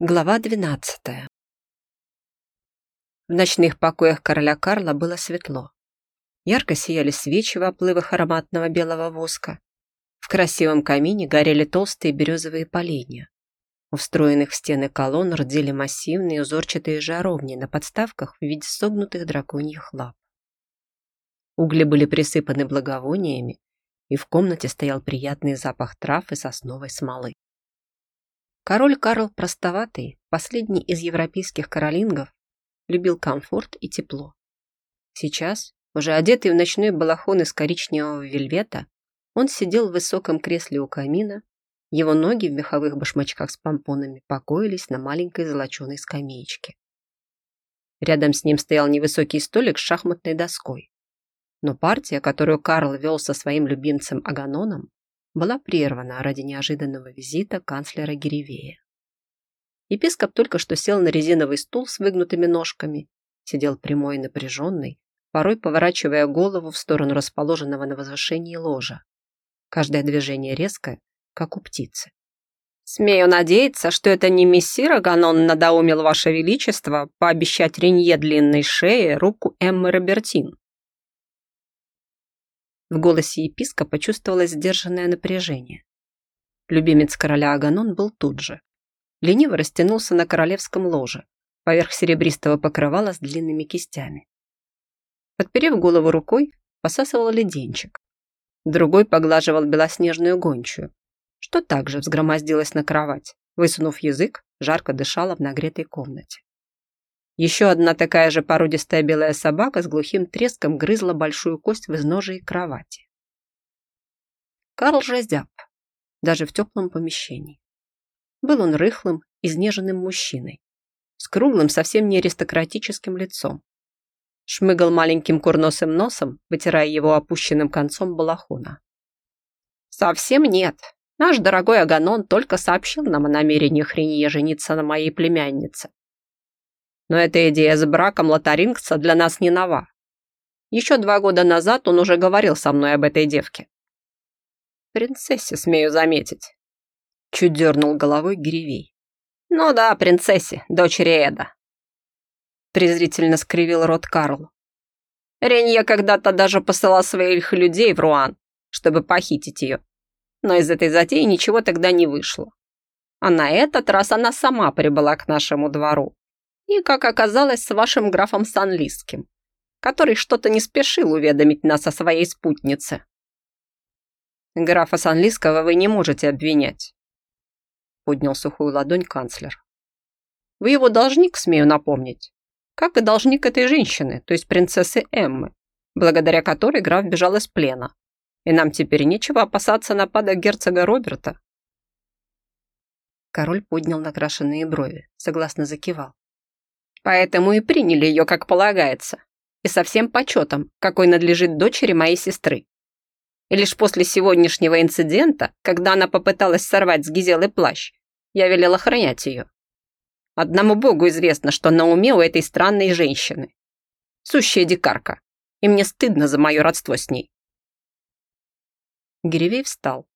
Глава 12 В ночных покоях короля Карла было светло. Ярко сияли свечи в оплывах ароматного белого воска. В красивом камине горели толстые березовые поленья. У встроенных в стены колонн рдели массивные узорчатые жаровни на подставках в виде согнутых драконьих лап. Угли были присыпаны благовониями, и в комнате стоял приятный запах трав и сосновой смолы. Король Карл простоватый, последний из европейских каролингов, любил комфорт и тепло. Сейчас, уже одетый в ночной балахон из коричневого вельвета, он сидел в высоком кресле у камина, его ноги в меховых башмачках с помпонами покоились на маленькой золоченой скамеечке. Рядом с ним стоял невысокий столик с шахматной доской. Но партия, которую Карл вел со своим любимцем Аганоном, была прервана ради неожиданного визита канцлера Гиревея. Епископ только что сел на резиновый стул с выгнутыми ножками, сидел прямой и напряженный, порой поворачивая голову в сторону расположенного на возвышении ложа. Каждое движение резкое, как у птицы. «Смею надеяться, что это не мессир Аганон надоумил Ваше Величество пообещать Ренье длинной шее руку Эммы Робертин», в голосе епископа чувствовалось сдержанное напряжение. Любимец короля Аганон был тут же. Лениво растянулся на королевском ложе, поверх серебристого покрывала с длинными кистями. Подперев голову рукой, посасывал леденчик. Другой поглаживал белоснежную гончую, что также взгромоздилась на кровать, высунув язык, жарко дышала в нагретой комнате. Еще одна такая же породистая белая собака с глухим треском грызла большую кость в изножии кровати. Карл же зяб, даже в теплом помещении. Был он рыхлым, изнеженным мужчиной, с круглым, совсем не аристократическим лицом. Шмыгал маленьким курносым носом, вытирая его опущенным концом балахона. «Совсем нет. Наш дорогой Аганон только сообщил нам о намерении Хренье жениться на моей племяннице. Но эта идея с браком лотарингца для нас не нова. Еще два года назад он уже говорил со мной об этой девке. Принцессе, смею заметить. Чуть дернул головой Гиревей. Ну да, принцессе, дочери Эда. Презрительно скривил рот Карл. Ренье когда-то даже посылал своих людей в Руан, чтобы похитить ее. Но из этой затеи ничего тогда не вышло. А на этот раз она сама прибыла к нашему двору и, как оказалось, с вашим графом Санлиским, который что-то не спешил уведомить нас о своей спутнице. Графа Санлиского вы не можете обвинять, поднял сухую ладонь канцлер. Вы его должник, смею напомнить, как и должник этой женщины, то есть принцессы Эммы, благодаря которой граф бежал из плена. И нам теперь нечего опасаться напада герцога Роберта. Король поднял накрашенные брови, согласно закивал. Поэтому и приняли ее, как полагается, и со всем почетом, какой надлежит дочери моей сестры. И лишь после сегодняшнего инцидента, когда она попыталась сорвать с Гизелы плащ, я велел охранять ее. Одному богу известно, что на уме у этой странной женщины. Сущая дикарка, и мне стыдно за мое родство с ней. Гиревей встал,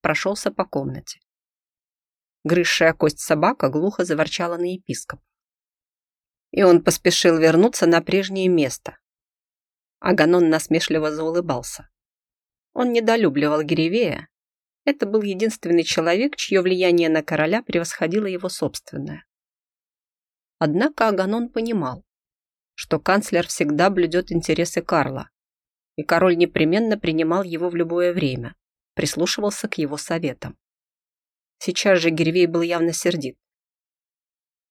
прошелся по комнате. Грызшая кость собака глухо заворчала на епископа и он поспешил вернуться на прежнее место. Аганон насмешливо заулыбался. Он недолюбливал Гиревея. Это был единственный человек, чье влияние на короля превосходило его собственное. Однако Аганон понимал, что канцлер всегда блюдет интересы Карла, и король непременно принимал его в любое время, прислушивался к его советам. Сейчас же Гиревей был явно сердит.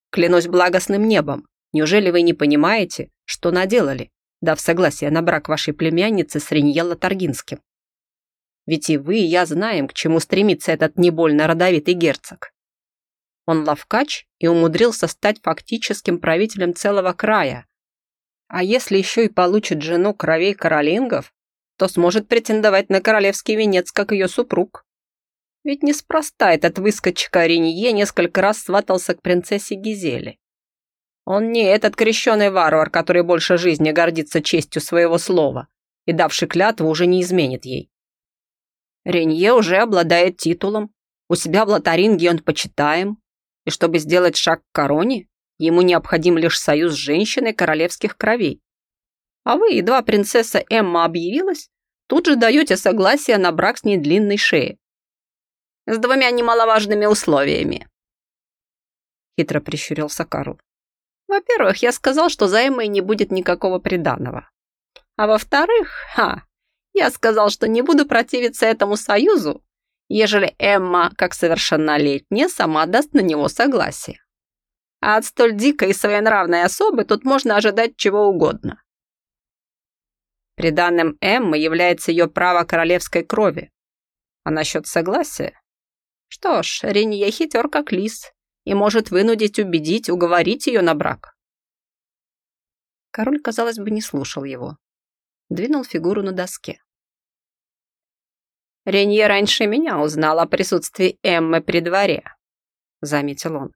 «Клянусь благостным небом, Неужели вы не понимаете, что наделали, дав согласие на брак вашей племянницы с Риньелло Таргинским? Ведь и вы, и я знаем, к чему стремится этот не больно родовитый герцог. Он ловкач и умудрился стать фактическим правителем целого края. А если еще и получит жену кровей каролингов, то сможет претендовать на королевский венец, как ее супруг. Ведь неспроста этот выскочка Ринье несколько раз сватался к принцессе Гизели. Он не этот крещеный варвар, который больше жизни гордится честью своего слова и, давший клятву, уже не изменит ей. Ренье уже обладает титулом. У себя в Лотаринге он почитаем. И чтобы сделать шаг к короне, ему необходим лишь союз с женщиной королевских кровей. А вы, едва принцесса Эмма объявилась, тут же даете согласие на брак с ней длинной шеи. С двумя немаловажными условиями. Хитро прищурился Карл. Во-первых, я сказал, что за не будет никакого приданого. А во-вторых, ха, я сказал, что не буду противиться этому союзу, ежели Эмма, как совершеннолетняя, сама даст на него согласие. А от столь дикой и своенравной особы тут можно ожидать чего угодно. Приданным Эммы является ее право королевской крови. А насчет согласия? Что ж, Ренье хитер как лис и может вынудить, убедить, уговорить ее на брак. Король, казалось бы, не слушал его. Двинул фигуру на доске. «Ренье раньше меня узнал о присутствии Эммы при дворе», — заметил он.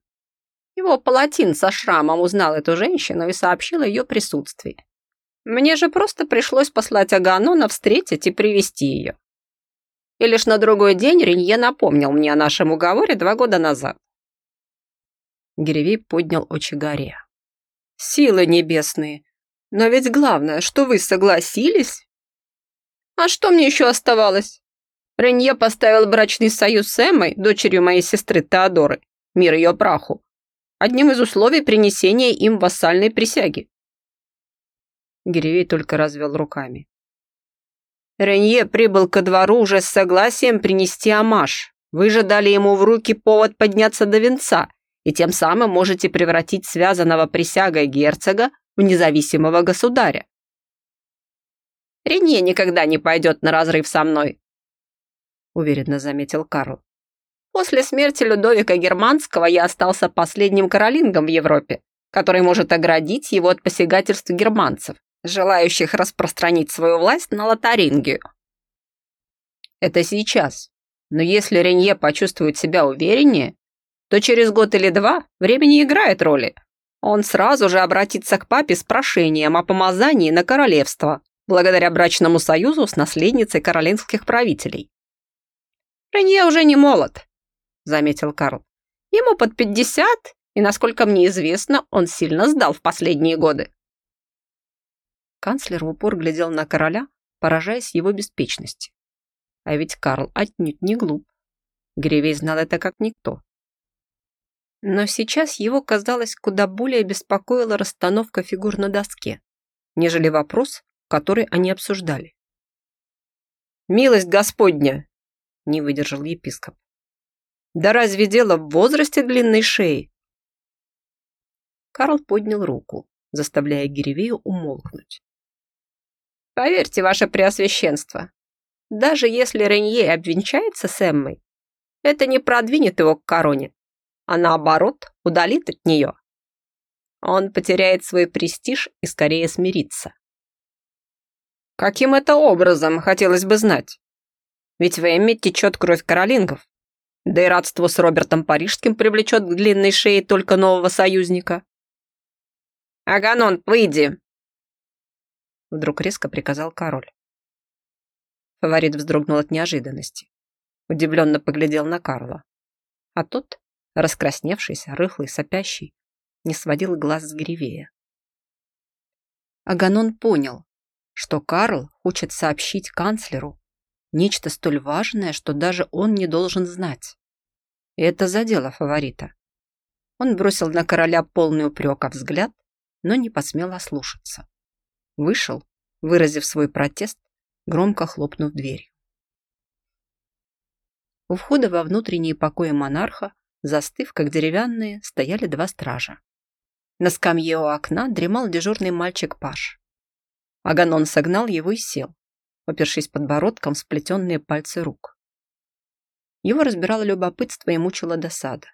Его палатин со шрамом узнал эту женщину и сообщил о ее присутствии. Мне же просто пришлось послать Аганона встретить и привести ее. И лишь на другой день Ренье напомнил мне о нашем уговоре два года назад. Гиревей поднял очи горе. «Силы небесные! Но ведь главное, что вы согласились!» «А что мне еще оставалось?» Ренье поставил брачный союз с Эммой, дочерью моей сестры Теодоры, мир ее праху, одним из условий принесения им вассальной присяги. Гиревей только развел руками. Ренье прибыл ко двору уже с согласием принести амаш. Вы же дали ему в руки повод подняться до венца, и тем самым можете превратить связанного присягой герцога в независимого государя. Ренье никогда не пойдет на разрыв со мной, уверенно заметил Карл. После смерти Людовика Германского я остался последним каролингом в Европе, который может оградить его от посягательств германцев, желающих распространить свою власть на Лотарингию. Это сейчас. Но если Ренье почувствует себя увереннее, то через год или два время не играет роли. Он сразу же обратится к папе с прошением о помазании на королевство, благодаря брачному союзу с наследницей каролинских правителей. «Ренье уже не молод», — заметил Карл. «Ему под пятьдесят, и, насколько мне известно, он сильно сдал в последние годы». Канцлер в упор глядел на короля, поражаясь его беспечности. А ведь Карл отнюдь не глуп. Гревей знал это как никто. Но сейчас его, казалось, куда более беспокоила расстановка фигур на доске, нежели вопрос, который они обсуждали. «Милость Господня!» — не выдержал епископ. «Да разве дело в возрасте длинной шеи?» Карл поднял руку, заставляя Гиревею умолкнуть. «Поверьте, ваше преосвященство, даже если Ренье обвенчается с Эммой, это не продвинет его к короне а наоборот удалит от нее. Он потеряет свой престиж и скорее смирится. Каким это образом, хотелось бы знать? Ведь в Эмме течет кровь каролингов. Да и родство с Робертом Парижским привлечет к длинной шее только нового союзника. «Аганон, выйди!» Вдруг резко приказал король. Фаворит вздрогнул от неожиданности. Удивленно поглядел на Карла. А тот раскрасневшийся, рыхлый, сопящий, не сводил глаз с Гривея. Аганон понял, что Карл хочет сообщить канцлеру нечто столь важное, что даже он не должен знать. И это задело фаворита. Он бросил на короля полный упрека взгляд, но не посмел ослушаться. Вышел, выразив свой протест, громко хлопнув дверью. У входа во внутренние покои монарха Застыв, как деревянные, стояли два стража. На скамье у окна дремал дежурный мальчик Паш. Аганон согнал его и сел, опершись подбородком в сплетенные пальцы рук. Его разбирало любопытство и мучила досада.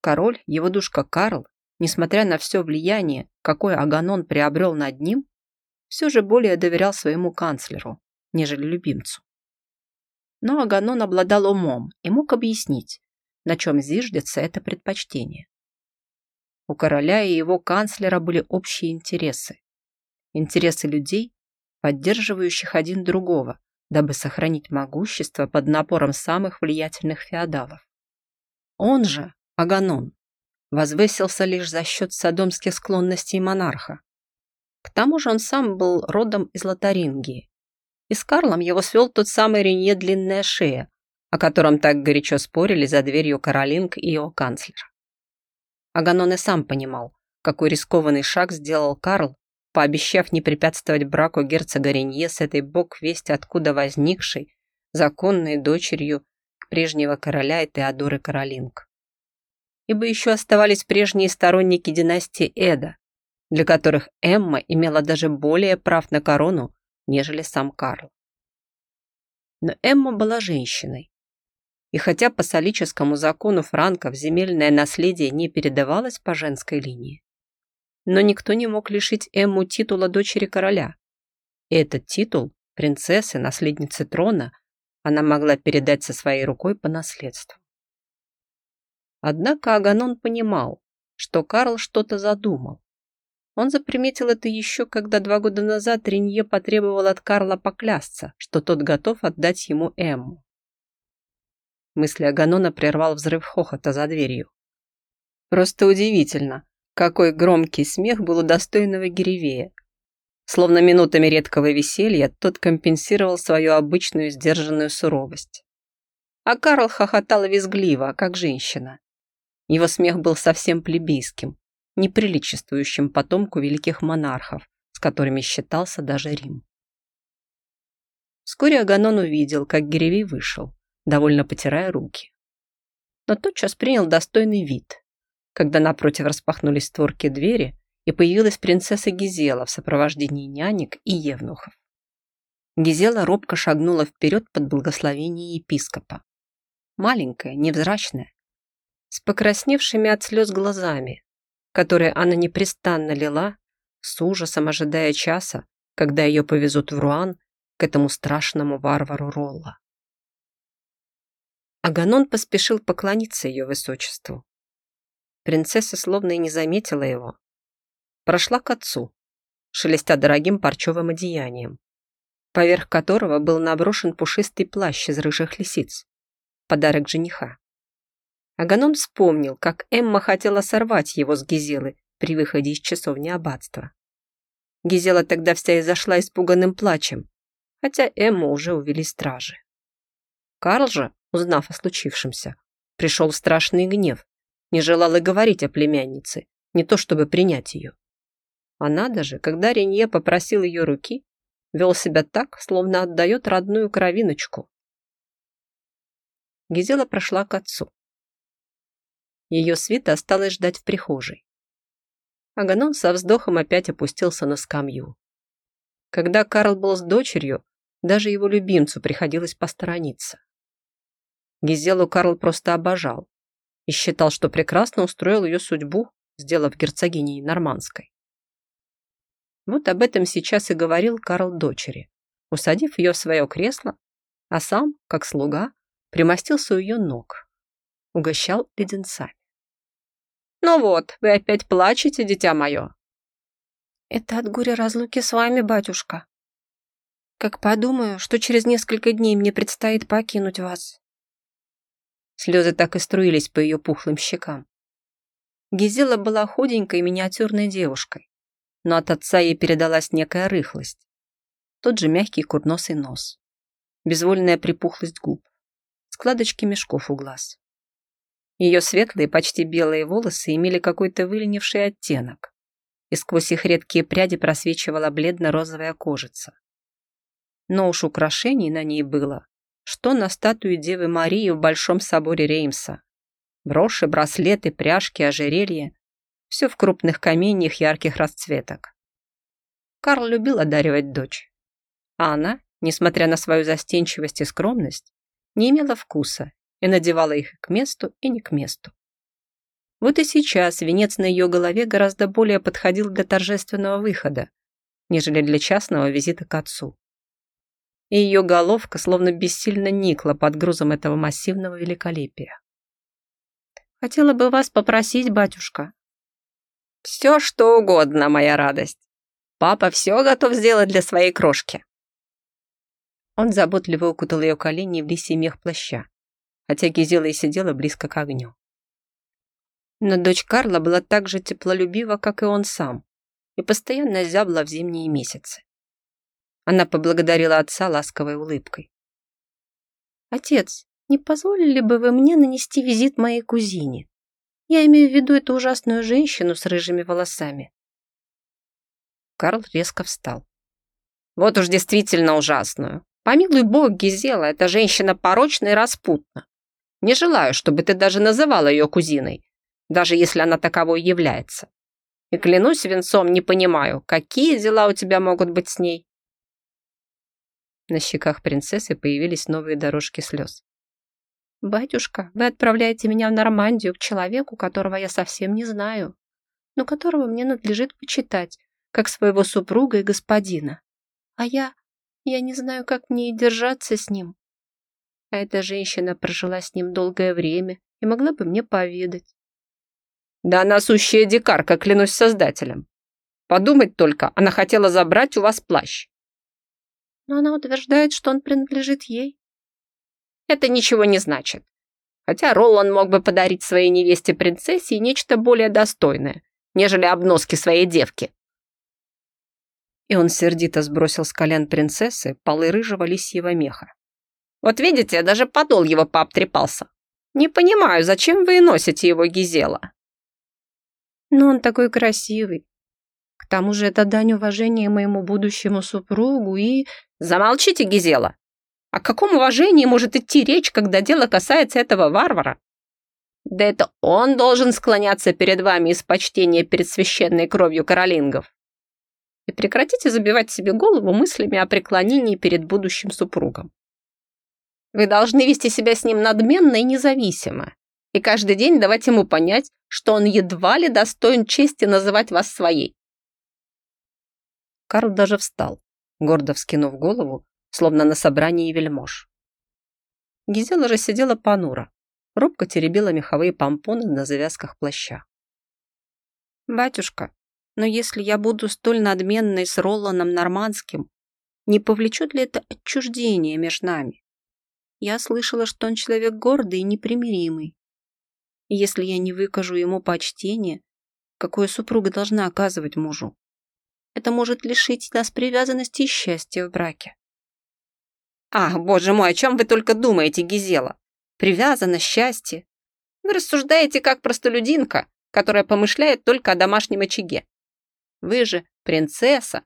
Король, его душка Карл, несмотря на все влияние, какое Аганон приобрел над ним, все же более доверял своему канцлеру, нежели любимцу. Но Аганон обладал умом и мог объяснить, на чем зиждется это предпочтение. У короля и его канцлера были общие интересы. Интересы людей, поддерживающих один другого, дабы сохранить могущество под напором самых влиятельных феодалов. Он же, Аганон, возвысился лишь за счет садомских склонностей монарха. К тому же он сам был родом из Лотарингии. И с Карлом его свел тот самый Ренье Длинная Шея, о котором так горячо спорили за дверью Каролинг и его канцлер. Аганон и сам понимал, какой рискованный шаг сделал Карл, пообещав не препятствовать браку герцога Ренье с этой бог весть откуда возникшей, законной дочерью прежнего короля и Теодоры Каролинг. Ибо еще оставались прежние сторонники династии Эда, для которых Эмма имела даже более прав на корону, нежели сам Карл. Но Эмма была женщиной. И хотя по солическому закону франков земельное наследие не передавалось по женской линии, но никто не мог лишить Эмму титула дочери короля. И этот титул, принцессы, наследницы трона, она могла передать со своей рукой по наследству. Однако Аганон понимал, что Карл что-то задумал. Он заприметил это еще, когда два года назад Ренье потребовал от Карла поклясться, что тот готов отдать ему Эмму. Мысли Аганона прервал взрыв хохота за дверью. Просто удивительно, какой громкий смех был у достойного Гиревея. Словно минутами редкого веселья тот компенсировал свою обычную сдержанную суровость. А Карл хохотал визгливо, как женщина. Его смех был совсем плебейским, неприличествующим потомку великих монархов, с которыми считался даже Рим. Вскоре Аганон увидел, как Гиревей вышел, довольно потирая руки. Но тотчас принял достойный вид, когда напротив распахнулись створки двери, и появилась принцесса Гизела в сопровождении нянек и евнухов. Гизела робко шагнула вперед под благословение епископа. Маленькая, невзрачная, с покрасневшими от слез глазами, которые она непрестанно лила, с ужасом ожидая часа, когда ее повезут в Руан к этому страшному варвару Ролла. Аганон поспешил поклониться ее высочеству. Принцесса словно и не заметила его. Прошла к отцу, шелестя дорогим парчевым одеянием, поверх которого был наброшен пушистый плащ из рыжих лисиц, подарок жениха. Аганон вспомнил, как Эмма хотела сорвать его с Гизелы при выходе из часовни аббатства. Гизела тогда вся и зашла испуганным плачем, хотя Эмму уже увели стражи. Карл же, узнав о случившемся, пришел страшный гнев не желал и говорить о племяннице, не то чтобы принять ее. Она даже, когда Ренье попросил ее руки, вел себя так, словно отдает родную кровиночку. Гизела прошла к отцу. Ее свита осталась ждать в прихожей. Аганон со вздохом опять опустился на скамью. Когда Карл был с дочерью, даже его любимцу приходилось посторониться. Гизелу Карл просто обожал и считал, что прекрасно устроил ее судьбу, сделав герцогиней Нормандской. Вот об этом сейчас и говорил Карл дочери, усадив ее в свое кресло, а сам, как слуга, примостился у ее ног, угощал леденцами. «Ну вот, вы опять плачете, дитя мое?» «Это от горя разлуки с вами, батюшка. Как подумаю, что через несколько дней мне предстоит покинуть вас, Слезы так и струились по ее пухлым щекам. Гизела была худенькой миниатюрной девушкой, но от отца ей передалась некая рыхлость. Тот же мягкий курносый нос, безвольная припухлость губ, складочки мешков у глаз. Ее светлые, почти белые волосы имели какой-то выленивший оттенок, и сквозь их редкие пряди просвечивала бледно-розовая кожица. Но уж украшений на ней было, что на статуе Девы Марии в Большом соборе Реймса. Броши, браслеты, пряжки, ожерелья. Все в крупных каменьях ярких расцветок. Карл любил одаривать дочь. А она, несмотря на свою застенчивость и скромность, не имела вкуса и надевала их к месту и не к месту. Вот и сейчас венец на ее голове гораздо более подходил для торжественного выхода, нежели для частного визита к отцу и ее головка словно бессильно никла под грузом этого массивного великолепия. «Хотела бы вас попросить, батюшка». «Все, что угодно, моя радость. Папа все готов сделать для своей крошки». Он заботливо укутал ее колени в лисий мех плаща, хотя Гизела и сидела близко к огню. Но дочь Карла была так же теплолюбива, как и он сам, и постоянно зябла в зимние месяцы. Она поблагодарила отца ласковой улыбкой. «Отец, не позволили бы вы мне нанести визит моей кузине? Я имею в виду эту ужасную женщину с рыжими волосами». Карл резко встал. «Вот уж действительно ужасную. Помилуй бог, Гизела, эта женщина порочна и распутна. Не желаю, чтобы ты даже называла ее кузиной, даже если она таковой является. И клянусь венцом, не понимаю, какие дела у тебя могут быть с ней?» На щеках принцессы появились новые дорожки слез. «Батюшка, вы отправляете меня в Нормандию к человеку, которого я совсем не знаю, но которого мне надлежит почитать, как своего супруга и господина. А я... я не знаю, как мне и держаться с ним. А эта женщина прожила с ним долгое время и могла бы мне поведать. Да она сущая дикарка, клянусь создателем. Подумать только, она хотела забрать у вас плащ. Но она утверждает, что он принадлежит ей. Это ничего не значит. Хотя Ролан мог бы подарить своей невесте-принцессе нечто более достойное, нежели обноски своей девки. И он сердито сбросил с колен принцессы полы рыжего лисьего меха. Вот видите, даже подол его пообтрепался. Не понимаю, зачем вы носите его, Гизела? Но он такой красивый. Тому же это дань уважения моему будущему супругу и... Замолчите, Гизела. О каком уважении может идти речь, когда дело касается этого варвара? Да это он должен склоняться перед вами из почтения перед священной кровью каролингов. И прекратите забивать себе голову мыслями о преклонении перед будущим супругом. Вы должны вести себя с ним надменно и независимо, и каждый день давать ему понять, что он едва ли достоин чести называть вас своей. Карл даже встал, гордо вскинув голову, словно на собрании вельмож. Гизела же сидела понуро, робко теребила меховые помпоны на завязках плаща. «Батюшка, но если я буду столь надменной с Роланом Нормандским, не повлечет ли это отчуждение между нами? Я слышала, что он человек гордый и непримиримый. Если я не выкажу ему почтение, какое супруга должна оказывать мужу? Это может лишить нас привязанности и счастья в браке. Ах, боже мой, о чем вы только думаете, Гизела? Привязанность, счастье. Вы рассуждаете как простолюдинка, которая помышляет только о домашнем очаге. Вы же принцесса,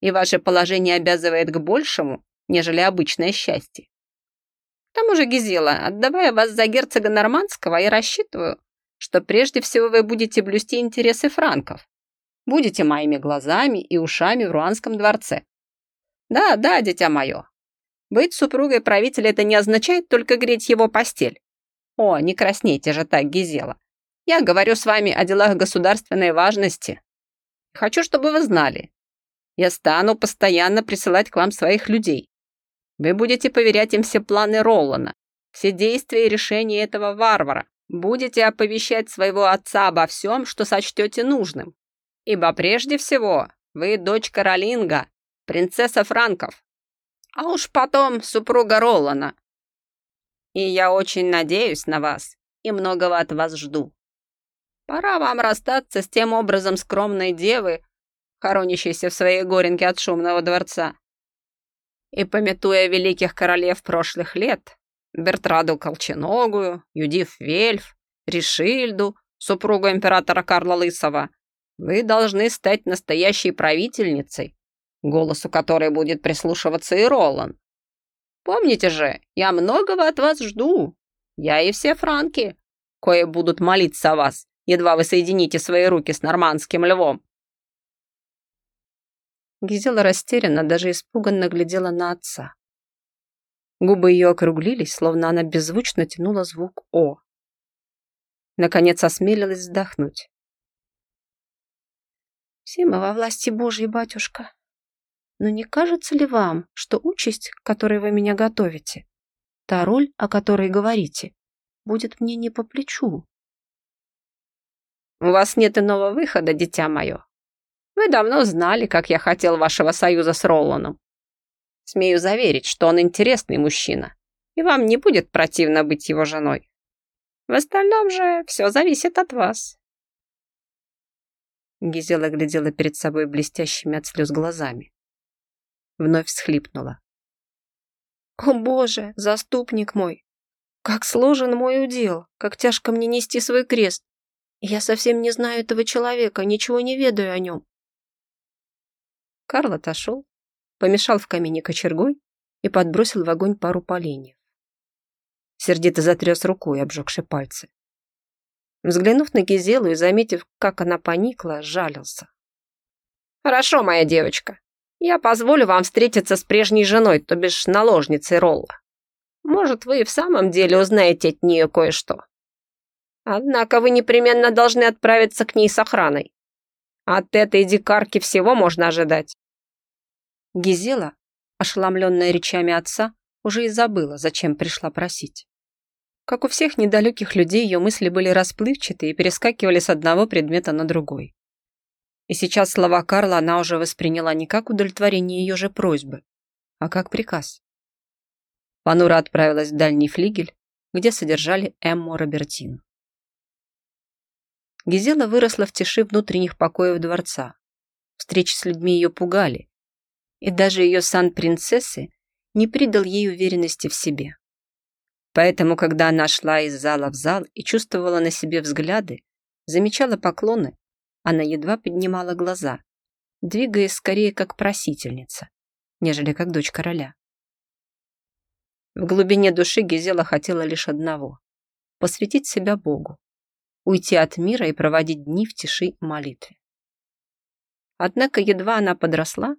и ваше положение обязывает к большему, нежели обычное счастье. К тому же, Гизела, отдавая вас за герцога Нормандского, я рассчитываю, что прежде всего вы будете блюсти интересы франков. Будете моими глазами и ушами в Руанском дворце. Да, да, дитя мое, быть супругой правителя это не означает только греть его постель. О, не краснейте же так, Гизела. Я говорю с вами о делах государственной важности. Хочу, чтобы вы знали. Я стану постоянно присылать к вам своих людей. Вы будете поверять им все планы Ролана, все действия и решения этого варвара. Будете оповещать своего отца обо всем, что сочтете нужным. Ибо прежде всего вы дочь Каролинга, принцесса Франков, а уж потом супруга Ролана. И я очень надеюсь на вас и многого от вас жду. Пора вам расстаться с тем образом скромной девы, хоронящейся в своей горенке от шумного дворца. И, пометуя великих королев прошлых лет, Бертраду Колченогую, Юдив Вельф, Ришильду, супругу императора Карла Лысого, вы должны стать настоящей правительницей, голосу которой будет прислушиваться и Ролан. Помните же, я многого от вас жду. Я и все франки, кое будут молиться о вас, едва вы соедините свои руки с нормандским львом. Гизела растерянно, даже испуганно глядела на отца. Губы ее округлились, словно она беззвучно тянула звук «О». Наконец осмелилась вздохнуть. «Все мы во власти Божьей, батюшка», но не кажется ли вам, что участь, к которой вы меня готовите, та роль, о которой говорите, будет мне не по плечу? У вас нет иного выхода, дитя мое. Вы давно знали, как я хотел вашего союза с Роланом. Смею заверить, что он интересный мужчина, и вам не будет противно быть его женой. В остальном же все зависит от вас. Гизела глядела перед собой блестящими от слез глазами. Вновь всхлипнула. «О боже, заступник мой! Как сложен мой удел, как тяжко мне нести свой крест! Я совсем не знаю этого человека, ничего не ведаю о нем!» Карл отошел, помешал в камине кочергой и подбросил в огонь пару поленьев. Сердито затряс рукой, обжегши пальцы. Взглянув на Гизелу и заметив, как она поникла, жалился. «Хорошо, моя девочка. Я позволю вам встретиться с прежней женой, то бишь наложницей Ролла. Может, вы и в самом деле узнаете от нее кое-что. Однако вы непременно должны отправиться к ней с охраной. От этой дикарки всего можно ожидать». Гизела, ошеломленная речами отца, уже и забыла, зачем пришла просить. Как у всех недалеких людей, ее мысли были расплывчаты и перескакивали с одного предмета на другой. И сейчас слова Карла она уже восприняла не как удовлетворение ее же просьбы, а как приказ. Панура отправилась в дальний флигель, где содержали Эмму Робертину. Гизела выросла в тиши внутренних покоев дворца. Встречи с людьми ее пугали, и даже ее сан принцессы не придал ей уверенности в себе. Поэтому, когда она шла из зала в зал и чувствовала на себе взгляды, замечала поклоны, она едва поднимала глаза, двигаясь скорее как просительница, нежели как дочь короля. В глубине души Гизела хотела лишь одного – посвятить себя Богу, уйти от мира и проводить дни в тиши молитве. Однако едва она подросла,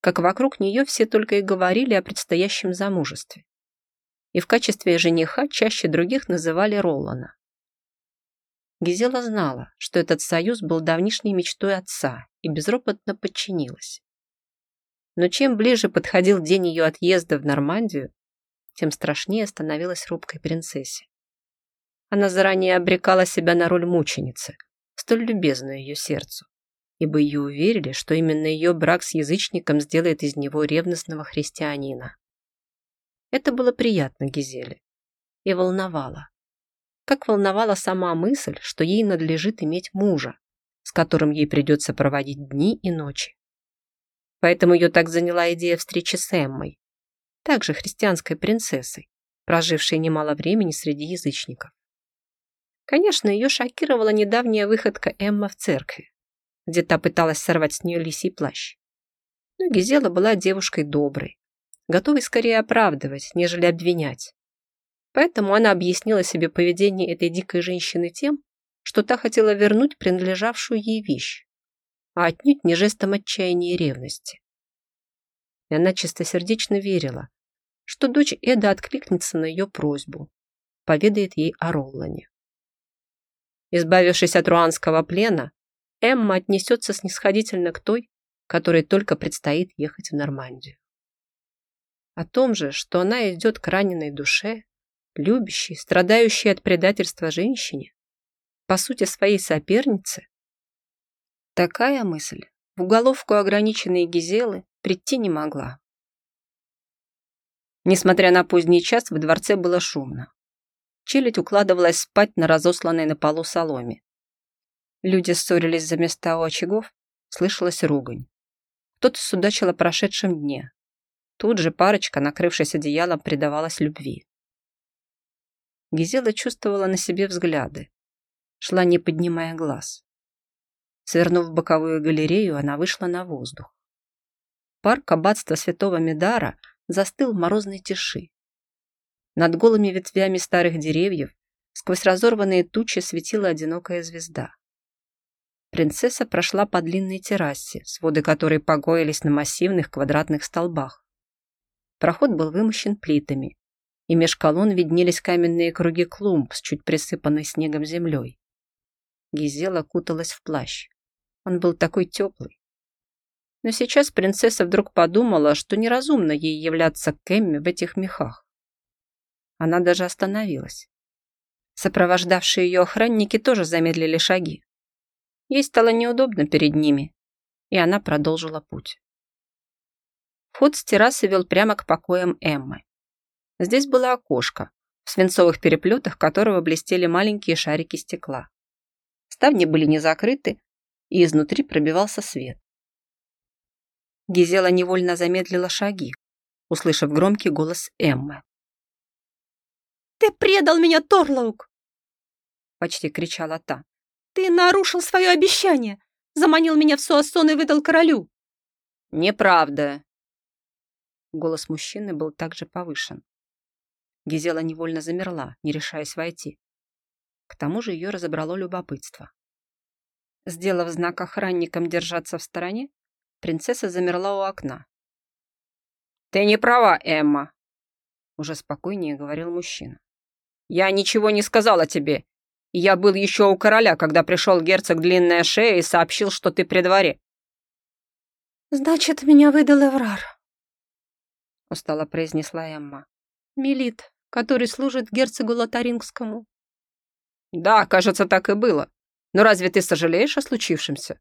как вокруг нее все только и говорили о предстоящем замужестве и в качестве жениха чаще других называли Ролана. Гизела знала, что этот союз был давнишней мечтой отца и безропотно подчинилась. Но чем ближе подходил день ее отъезда в Нормандию, тем страшнее становилась робкой принцессе. Она заранее обрекала себя на роль мученицы, столь любезную ее сердцу, ибо ее уверили, что именно ее брак с язычником сделает из него ревностного христианина. Это было приятно Гизеле и волновало. Как волновала сама мысль, что ей надлежит иметь мужа, с которым ей придется проводить дни и ночи. Поэтому ее так заняла идея встречи с Эммой, также христианской принцессой, прожившей немало времени среди язычников. Конечно, ее шокировала недавняя выходка Эмма в церкви, где та пыталась сорвать с нее лисий плащ. Но Гизела была девушкой доброй, готовый скорее оправдывать, нежели обвинять. Поэтому она объяснила себе поведение этой дикой женщины тем, что та хотела вернуть принадлежавшую ей вещь, а отнюдь не жестом отчаяния и ревности. И она чистосердечно верила, что дочь Эда откликнется на ее просьбу, поведает ей о Роллане. Избавившись от руанского плена, Эмма отнесется снисходительно к той, которой только предстоит ехать в Нормандию. О том же, что она идет к раненой душе, любящей, страдающей от предательства женщине, по сути своей сопернице. Такая мысль в уголовку ограниченной Гизелы прийти не могла. Несмотря на поздний час, в дворце было шумно. Челядь укладывалась спать на разосланной на полу соломе. Люди ссорились за места у очагов, слышалась ругань. Кто-то судачил о прошедшем дне, Тут же парочка, накрывшись одеялом, предавалась любви. Гизела чувствовала на себе взгляды. Шла, не поднимая глаз. Свернув в боковую галерею, она вышла на воздух. Парк аббатства святого Медара застыл в морозной тиши. Над голыми ветвями старых деревьев сквозь разорванные тучи светила одинокая звезда. Принцесса прошла по длинной террасе, своды которой погоились на массивных квадратных столбах. Проход был вымощен плитами, и меж колонн виднелись каменные круги клумб с чуть присыпанной снегом землей. Гизела куталась в плащ. Он был такой теплый. Но сейчас принцесса вдруг подумала, что неразумно ей являться к Эмме в этих мехах. Она даже остановилась. Сопровождавшие ее охранники тоже замедлили шаги. Ей стало неудобно перед ними, и она продолжила путь. Вход с террасы вел прямо к покоям Эммы. Здесь было окошко, в свинцовых переплетах которого блестели маленькие шарики стекла. Ставни были не закрыты, и изнутри пробивался свет. Гизела невольно замедлила шаги, услышав громкий голос Эммы. «Ты предал меня, Торлаук!» Почти кричала та. «Ты нарушил свое обещание! Заманил меня в Суассон и выдал королю!» «Неправда!» Голос мужчины был также повышен. Гизела невольно замерла, не решаясь войти. К тому же ее разобрало любопытство. Сделав знак охранникам держаться в стороне, принцесса замерла у окна. «Ты не права, Эмма!» Уже спокойнее говорил мужчина. «Я ничего не сказала тебе. Я был еще у короля, когда пришел герцог Длинная Шея и сообщил, что ты при дворе». «Значит, меня выдал Эврар», — устало произнесла Эмма. «Милит, который служит герцогу Лотарингскому». «Да, кажется, так и было. Но разве ты сожалеешь о случившемся?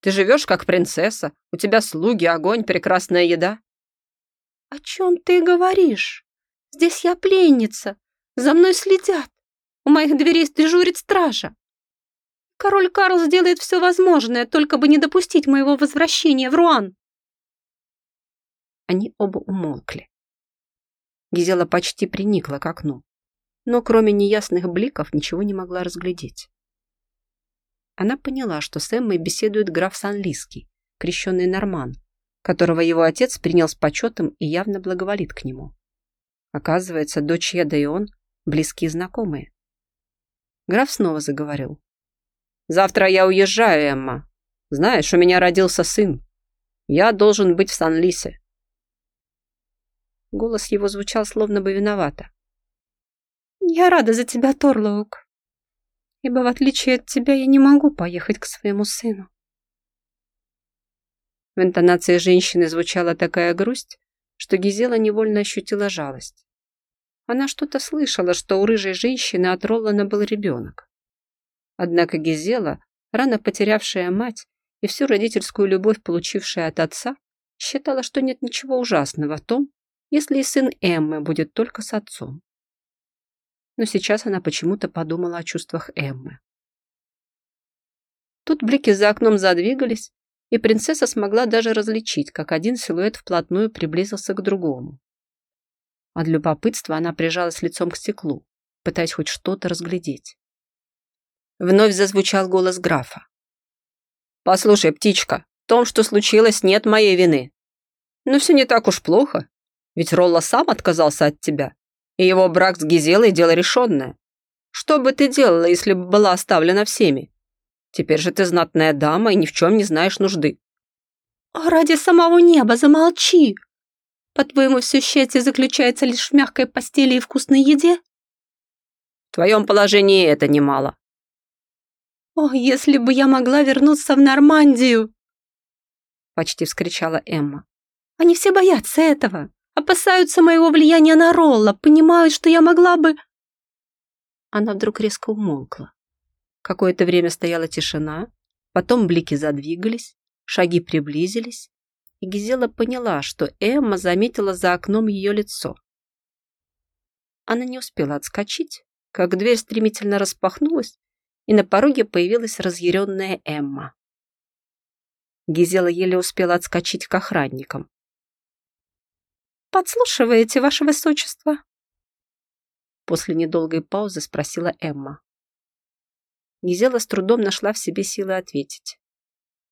Ты живешь как принцесса, у тебя слуги, огонь, прекрасная еда». «О чем ты говоришь? Здесь я пленница, за мной следят, у моих дверей дежурит стража. Король Карл сделает все возможное, только бы не допустить моего возвращения в Руан». Они оба умолкли. Гизела почти приникла к окну, но кроме неясных бликов ничего не могла разглядеть. Она поняла, что с Эммой беседует граф Санлиский, крещенный Норман, которого его отец принял с почетом и явно благоволит к нему. Оказывается, дочь Еда и он – близкие знакомые. Граф снова заговорил. «Завтра я уезжаю, Эмма. Знаешь, у меня родился сын. Я должен быть в Сан-Лисе. Голос его звучал словно бы виновато. «Я рада за тебя, Торлоук, ибо в отличие от тебя я не могу поехать к своему сыну». В интонации женщины звучала такая грусть, что Гизела невольно ощутила жалость. Она что-то слышала, что у рыжей женщины от Роллана был ребенок. Однако Гизела, рано потерявшая мать и всю родительскую любовь получившая от отца, считала, что нет ничего ужасного в том, если и сын Эммы будет только с отцом. Но сейчас она почему-то подумала о чувствах Эммы. Тут блики за окном задвигались, и принцесса смогла даже различить, как один силуэт вплотную приблизился к другому. От любопытства она прижалась лицом к стеклу, пытаясь хоть что-то разглядеть. Вновь зазвучал голос графа. «Послушай, птичка, в том, что случилось, нет моей вины. Но все не так уж плохо. Ведь Ролла сам отказался от тебя, и его брак с Гизелой – дело решенное. Что бы ты делала, если бы была оставлена всеми? Теперь же ты знатная дама и ни в чем не знаешь нужды». «Ради самого неба замолчи! По-твоему, все счастье заключается лишь в мягкой постели и вкусной еде?» «В твоем положении это немало». «О, если бы я могла вернуться в Нормандию!» Почти вскричала Эмма. «Они все боятся этого опасаются моего влияния на Ролла, понимают, что я могла бы...» Она вдруг резко умолкла. Какое-то время стояла тишина, потом блики задвигались, шаги приблизились, и Гизела поняла, что Эмма заметила за окном ее лицо. Она не успела отскочить, как дверь стремительно распахнулась, и на пороге появилась разъяренная Эмма. Гизела еле успела отскочить к охранникам. «Подслушиваете, ваше высочество?» После недолгой паузы спросила Эмма. Гизела с трудом нашла в себе силы ответить.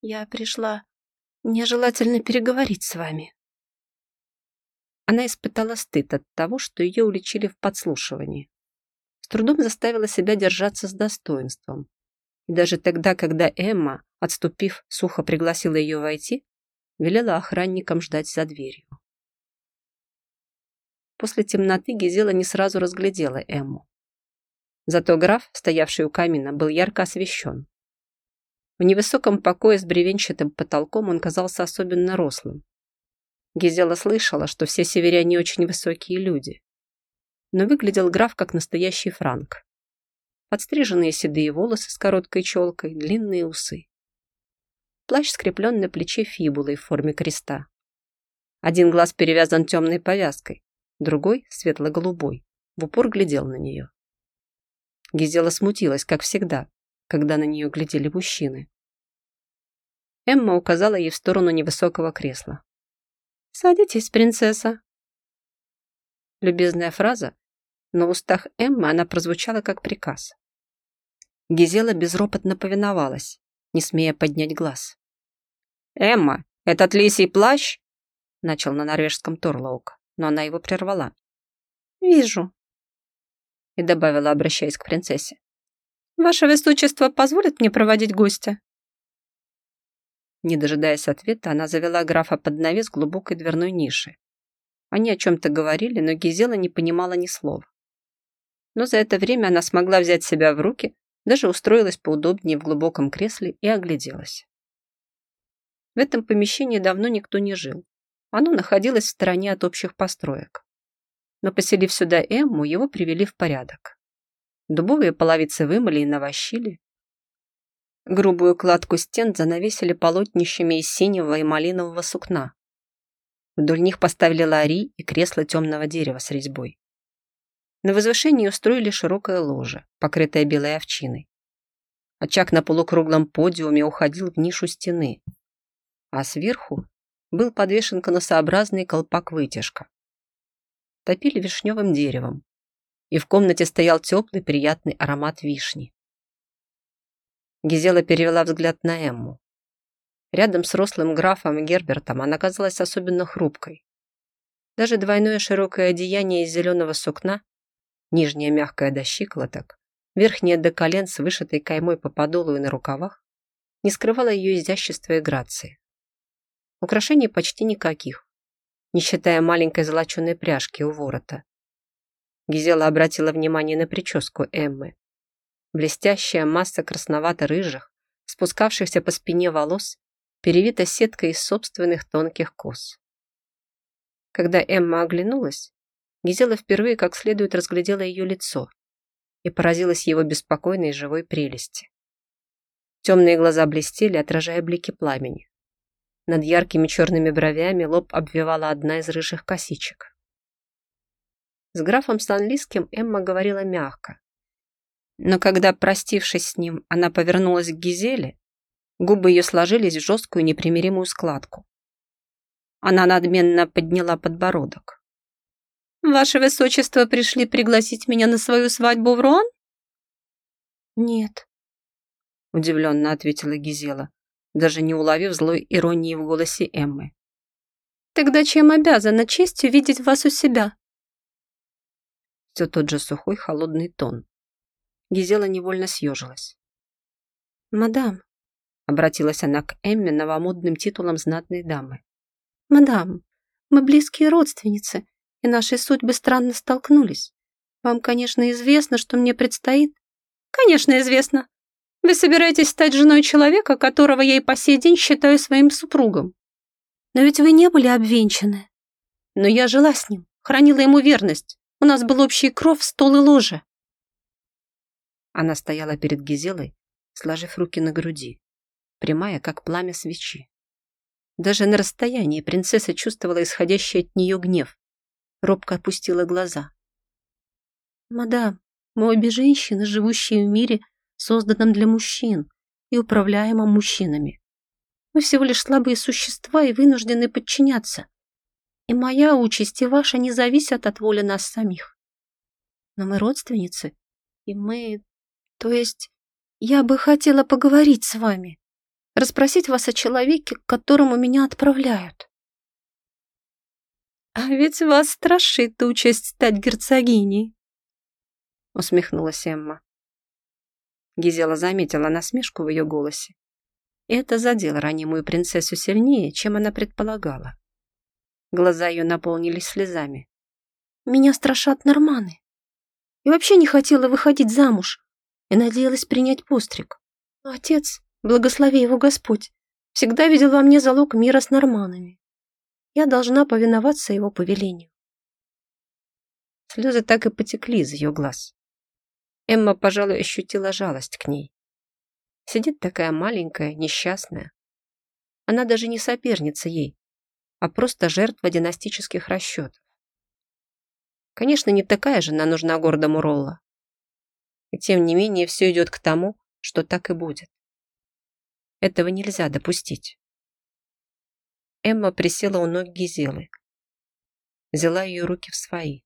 «Я пришла нежелательно переговорить с вами». Она испытала стыд от того, что ее уличили в подслушивании. С трудом заставила себя держаться с достоинством. И даже тогда, когда Эмма, отступив, сухо пригласила ее войти, велела охранникам ждать за дверью. После темноты Гизела не сразу разглядела Эмму. Зато граф, стоявший у камина, был ярко освещен. В невысоком покое с бревенчатым потолком он казался особенно рослым. Гизела слышала, что все северяне очень высокие люди. Но выглядел граф как настоящий франк. Подстриженные седые волосы с короткой челкой, длинные усы. Плащ скреплен на плече фибулой в форме креста. Один глаз перевязан темной повязкой, другой светло-голубой, в упор глядел на нее. Гизела смутилась, как всегда, когда на нее глядели мужчины. Эмма указала ей в сторону невысокого кресла. «Садитесь, принцесса». Любезная фраза, но в устах Эммы она прозвучала как приказ. Гизела безропотно повиновалась, не смея поднять глаз. «Эмма, этот лисий плащ?» начал на норвежском Торлоук, но она его прервала. «Вижу», и добавила, обращаясь к принцессе. «Ваше Высочество позволит мне проводить гостя?» Не дожидаясь ответа, она завела графа под навес глубокой дверной ниши. Они о чем-то говорили, но Гизела не понимала ни слова. Но за это время она смогла взять себя в руки, даже устроилась поудобнее в глубоком кресле и огляделась. В этом помещении давно никто не жил. Оно находилось в стороне от общих построек. Но поселив сюда Эмму, его привели в порядок. Дубовые половицы вымыли и навощили. Грубую кладку стен занавесили полотнищами из синего и малинового сукна. Вдоль них поставили лари и кресло темного дерева с резьбой. На возвышении устроили широкое ложе, покрытое белой овчиной. Очаг на полукруглом подиуме уходил в нишу стены, а сверху был подвешен конусообразный колпак-вытяжка. Топили вишневым деревом, и в комнате стоял теплый приятный аромат вишни. Гизела перевела взгляд на Эмму. Рядом с рослым графом Гербертом она казалась особенно хрупкой. Даже двойное широкое одеяние из зеленого сукна, нижнее мягкое до щиколоток, верхнее до колен с вышитой каймой по подолу и на рукавах, не скрывало ее изящества и грации. Украшений почти никаких, не считая маленькой золоченой пряжки у ворота. Гизела обратила внимание на прическу Эммы. Блестящая масса красновато-рыжих, спускавшихся по спине волос, перевита сеткой из собственных тонких кос. Когда Эмма оглянулась, Гизела впервые как следует разглядела ее лицо и поразилась его беспокойной живой прелести. Темные глаза блестели, отражая блики пламени. Над яркими черными бровями лоб обвивала одна из рыжих косичек. С графом Станлиским Эмма говорила мягко. Но когда, простившись с ним, она повернулась к Гизеле, губы ее сложились в жесткую непримиримую складку. Она надменно подняла подбородок. «Ваше Высочество пришли пригласить меня на свою свадьбу в Руан?» «Нет», — удивленно ответила Гизела даже не уловив злой иронии в голосе Эммы. «Тогда чем обязана честью видеть вас у себя?» Все тот же сухой холодный тон. Гизела невольно съежилась. «Мадам», — обратилась она к Эмме новомодным титулом знатной дамы. «Мадам, мы близкие родственницы, и наши судьбы странно столкнулись. Вам, конечно, известно, что мне предстоит?» «Конечно, известно. Вы собираетесь стать женой человека, которого я и по сей день считаю своим супругом. Но ведь вы не были обвенчаны. Но я жила с ним, хранила ему верность. У нас был общий кров, стол и ложе. Она стояла перед Гизелой, сложив руки на груди, прямая, как пламя свечи. Даже на расстоянии принцесса чувствовала исходящий от нее гнев. Робко опустила глаза. «Мадам, мы обе женщины, живущие в мире, созданном для мужчин и управляемом мужчинами. Мы всего лишь слабые существа и вынуждены подчиняться. И моя участь и ваша не зависят от воли нас самих. Но мы родственницы, и мы... То есть, я бы хотела поговорить с вами, расспросить вас о человеке, к которому меня отправляют. А ведь вас страшит участь стать герцогиней, усмехнулась Эмма. Гизела заметила насмешку в ее голосе. Это задело ранимую принцессу сильнее, чем она предполагала. Глаза ее наполнились слезами. «Меня страшат норманы. И вообще не хотела выходить замуж и надеялась принять постриг. Но отец, благослови его Господь, всегда видел во мне залог мира с норманами. Я должна повиноваться его повелению». Слезы так и потекли из ее глаз. Эмма, пожалуй, ощутила жалость к ней. Сидит такая маленькая, несчастная. Она даже не соперница ей, а просто жертва династических расчетов. Конечно, не такая же она нужна гордому Ролла. И тем не менее все идет к тому, что так и будет. Этого нельзя допустить. Эмма присела у ног Гизелы. Взяла ее руки в свои.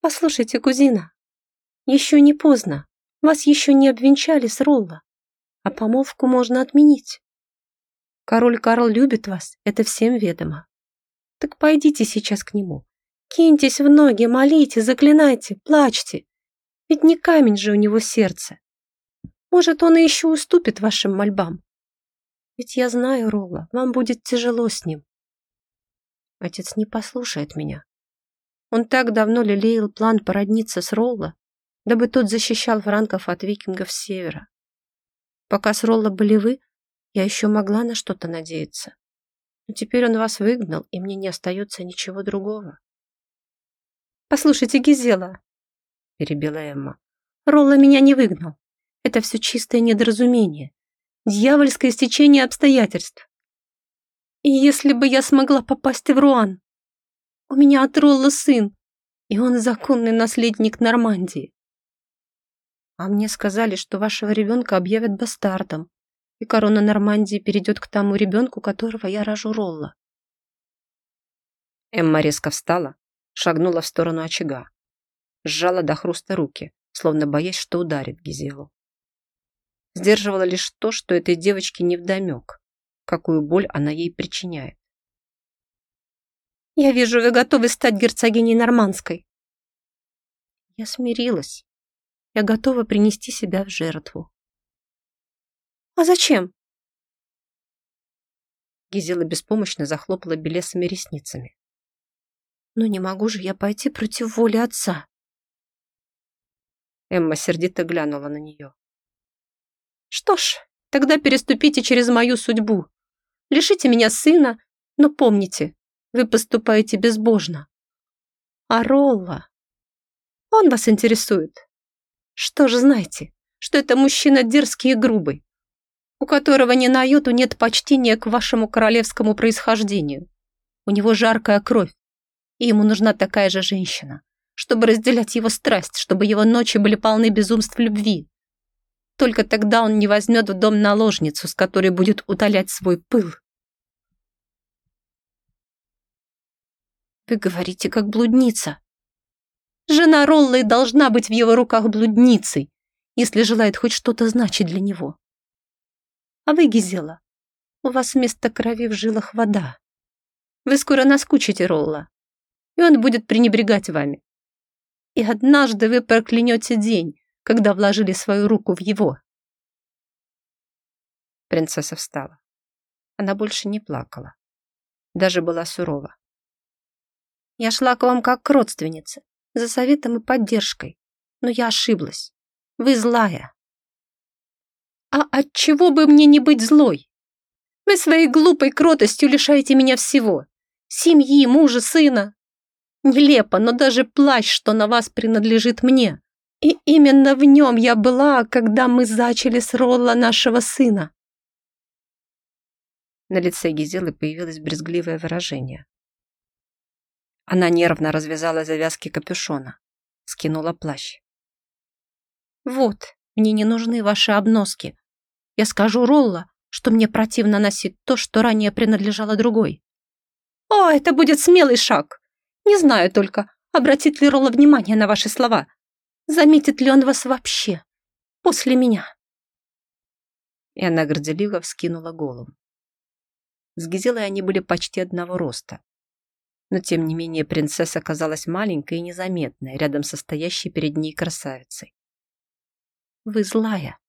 «Послушайте, кузина, еще не поздно. Вас еще не обвенчали с Ролла, а помолвку можно отменить. Король Карл любит вас, это всем ведомо. Так пойдите сейчас к нему. Киньтесь в ноги, молите, заклинайте, плачьте. Ведь не камень же у него сердце. Может, он и еще уступит вашим мольбам. Ведь я знаю, Ролла, вам будет тяжело с ним. Отец не послушает меня. Он так давно лелеял план породниться с Ролла, дабы тот защищал франков от викингов с севера. Пока с Ролла были вы, я еще могла на что-то надеяться. Но теперь он вас выгнал, и мне не остается ничего другого. «Послушайте, Гизела», — перебила Эмма, — «Ролла меня не выгнал. Это все чистое недоразумение, дьявольское стечение обстоятельств. И если бы я смогла попасть в Руан, у меня от Ролла сын, и он законный наследник Нормандии. А мне сказали, что вашего ребенка объявят бастардом, и корона Нормандии перейдет к тому ребенку, которого я рожу Ролла. Эмма резко встала, шагнула в сторону очага, сжала до хруста руки, словно боясь, что ударит Гизелу. Сдерживала лишь то, что этой девочке невдомек, какую боль она ей причиняет. «Я вижу, вы готовы стать герцогиней Нормандской». Я смирилась. Я готова принести себя в жертву. «А зачем?» Гизела беспомощно захлопала белесыми ресницами. «Ну не могу же я пойти против воли отца!» Эмма сердито глянула на нее. «Что ж, тогда переступите через мою судьбу. Лишите меня сына, но помните, вы поступаете безбожно. А Ролла, он вас интересует. Что же знаете, что это мужчина дерзкий и грубый, у которого ни на йоту нет почтения к вашему королевскому происхождению. У него жаркая кровь, и ему нужна такая же женщина, чтобы разделять его страсть, чтобы его ночи были полны безумств любви. Только тогда он не возьмет в дом наложницу, с которой будет утолять свой пыл. Вы говорите, как блудница. Жена Роллы должна быть в его руках блудницей, если желает хоть что-то значить для него. А вы, Гизела, у вас вместо крови в жилах вода. Вы скоро наскучите Ролла, и он будет пренебрегать вами. И однажды вы проклянете день, когда вложили свою руку в его. Принцесса встала. Она больше не плакала. Даже была сурова. Я шла к вам как к родственнице, за советом и поддержкой. Но я ошиблась. Вы злая. А от чего бы мне не быть злой? Вы своей глупой кротостью лишаете меня всего. Семьи, мужа, сына. Нелепо, но даже плащ, что на вас принадлежит мне. И именно в нем я была, когда мы зачали с Ролла нашего сына. На лице Гизелы появилось брезгливое выражение. Она нервно развязала завязки капюшона, скинула плащ. «Вот, мне не нужны ваши обноски. Я скажу Ролла, что мне противно носить то, что ранее принадлежало другой. О, это будет смелый шаг. Не знаю только, обратит ли Ролла внимание на ваши слова. Заметит ли он вас вообще после меня? И она горделиво вскинула голову. С Гизелой они были почти одного роста. Но тем не менее принцесса казалась маленькой и незаметной рядом со стоящей перед ней красавицей. «Вы злая»,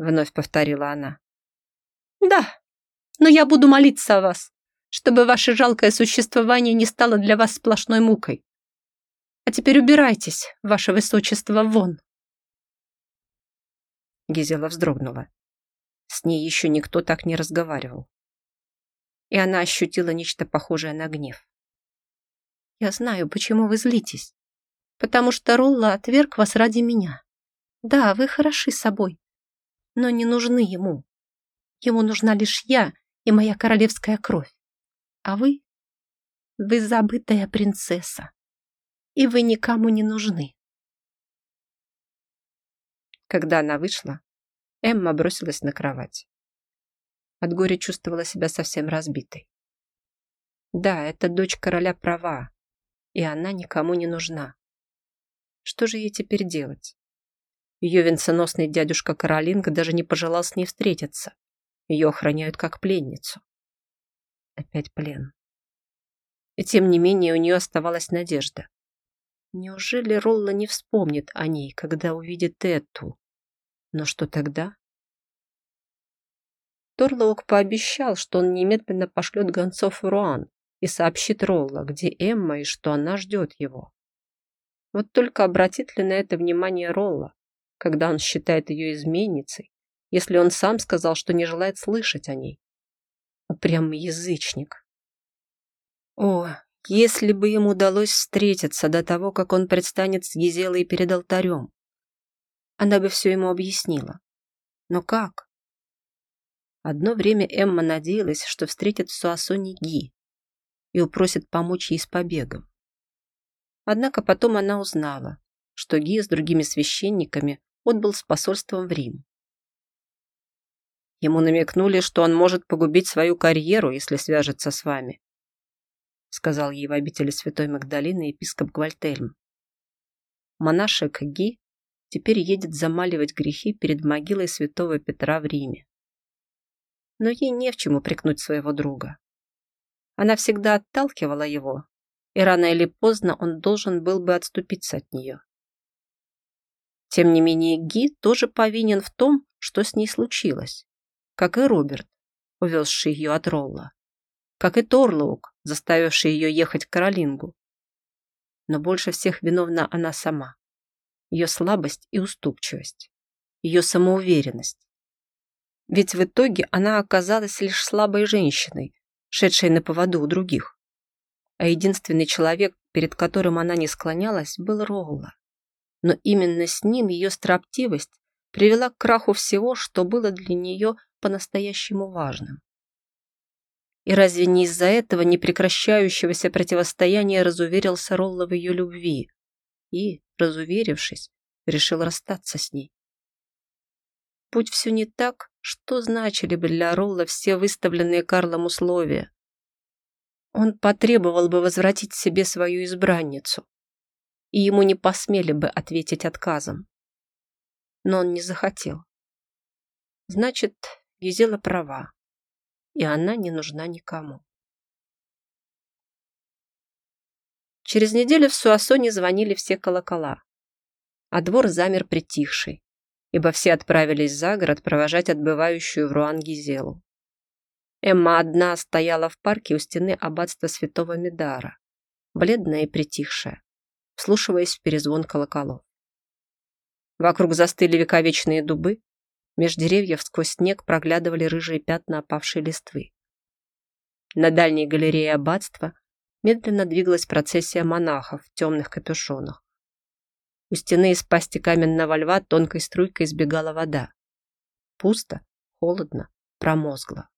вновь повторила она. Да, но я буду молиться о вас, чтобы ваше жалкое существование не стало для вас сплошной мукой. А теперь убирайтесь, ваше высочество, вон. Гизела вздрогнула. С ней еще никто так не разговаривал. И она ощутила нечто похожее на гнев. «Я знаю, почему вы злитесь. Потому что Ролла отверг вас ради меня. Да, вы хороши собой, но не нужны ему. Ему нужна лишь я и моя королевская кровь. А вы? Вы забытая принцесса, и вы никому не нужны. Когда она вышла, Эмма бросилась на кровать. От горя чувствовала себя совсем разбитой. Да, эта дочь короля права, и она никому не нужна. Что же ей теперь делать? Ее венценосный дядюшка Каролинг даже не пожелал с ней встретиться. Ее охраняют как пленницу. Опять плен. И тем не менее у нее оставалась надежда. Неужели Ролла не вспомнит о ней, когда увидит эту? Но что тогда? Торлоук пообещал, что он немедленно пошлет гонцов в Руан и сообщит Ролла, где Эмма и что она ждет его. Вот только обратит ли на это внимание Ролла, когда он считает ее изменницей, если он сам сказал, что не желает слышать о ней? Упрямый язычник. О, если бы ему удалось встретиться до того, как он предстанет с Гизелой перед алтарем. Она бы все ему объяснила. Но как? Одно время Эмма надеялась, что встретит в Суассоне Ги и упросит помочь ей с побегом. Однако потом она узнала, что Ги с другими священниками отбыл с посольством в Рим. Ему намекнули, что он может погубить свою карьеру, если свяжется с вами, сказал ей в обители Святой Магдалины епископ Гвальтельм. Монашек Ги теперь едет замаливать грехи перед могилой святого Петра в Риме. Но ей не в чем упрекнуть своего друга. Она всегда отталкивала его, и рано или поздно он должен был бы отступиться от нее. Тем не менее, Ги тоже повинен в том, что с ней случилось, как и Роберт, увезший ее от Ролла, как и Торлоук, заставивший ее ехать к Каролингу. Но больше всех виновна она сама ее слабость и уступчивость, ее самоуверенность. Ведь в итоге она оказалась лишь слабой женщиной, шедшей на поводу у других. А единственный человек, перед которым она не склонялась, был Ролла. Но именно с ним ее строптивость привела к краху всего, что было для нее по-настоящему важным. И разве не из-за этого непрекращающегося противостояния разуверился Ролла в ее любви? И, разуверившись, решил расстаться с ней. Будь все не так, что значили бы для Ролла все выставленные Карлом условия? Он потребовал бы возвратить себе свою избранницу, и ему не посмели бы ответить отказом. Но он не захотел. Значит, Гизела права, и она не нужна никому. Через неделю в Суассоне звонили все колокола, а двор замер притихший, ибо все отправились за город провожать отбывающую в Руан Гизелу. Эмма одна стояла в парке у стены аббатства святого Медара, бледная и притихшая, вслушиваясь в перезвон колоколов. Вокруг застыли вековечные дубы, меж деревьев сквозь снег проглядывали рыжие пятна опавшей листвы. На дальней галерее аббатства медленно двигалась процессия монахов в темных капюшонах. У стены из пасти каменного льва тонкой струйкой избегала вода. Пусто, холодно, промозгло.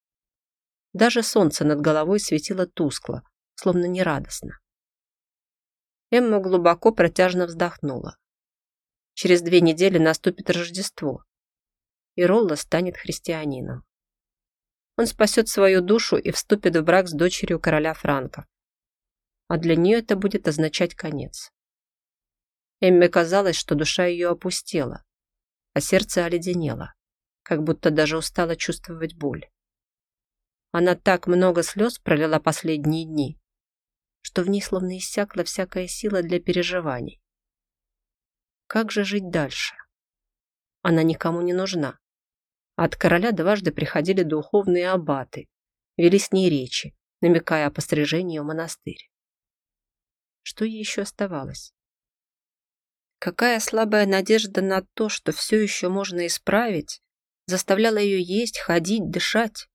Даже солнце над головой светило тускло, словно нерадостно. Эмма глубоко протяжно вздохнула. Через две недели наступит Рождество, и Ролла станет христианином. Он спасет свою душу и вступит в брак с дочерью короля Франков а для нее это будет означать конец. Эмме казалось, что душа ее опустела, а сердце оледенело, как будто даже устала чувствовать боль. Она так много слез пролила последние дни, что в ней словно иссякла всякая сила для переживаний. Как же жить дальше? Она никому не нужна. От короля дважды приходили духовные аббаты, вели с ней речи, намекая о пострижении в монастырь. Что ей еще оставалось? Какая слабая надежда на то, что все еще можно исправить, заставляла ее есть, ходить, дышать.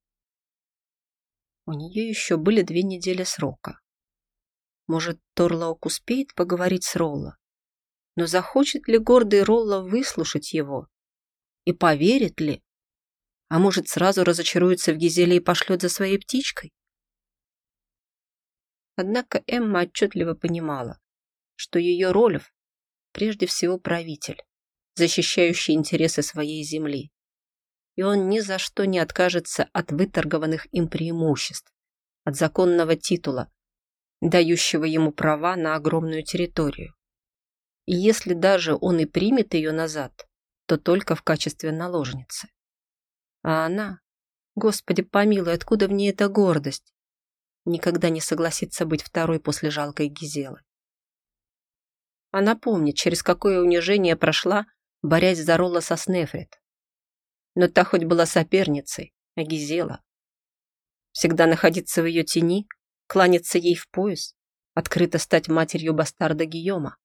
У нее еще были две недели срока. Может, Торлаук успеет поговорить с Ролло? Но захочет ли гордый Ролло выслушать его? И поверит ли? А может, сразу разочаруется в Гизеле и пошлет за своей птичкой? Однако Эмма отчетливо понимала, что ее роль прежде всего правитель, защищающий интересы своей земли. И он ни за что не откажется от выторгованных им преимуществ, от законного титула, дающего ему права на огромную территорию. И если даже он и примет ее назад, то только в качестве наложницы. А она, Господи помилуй, откуда в ней эта гордость? Никогда не согласится быть второй после жалкой Гизелы. Она помнит, через какое унижение прошла, борясь за Ролла со Снефрит. Но та хоть была соперницей, а Гизела. Всегда находиться в ее тени, кланяться ей в пояс, открыто стать матерью бастарда Гийома.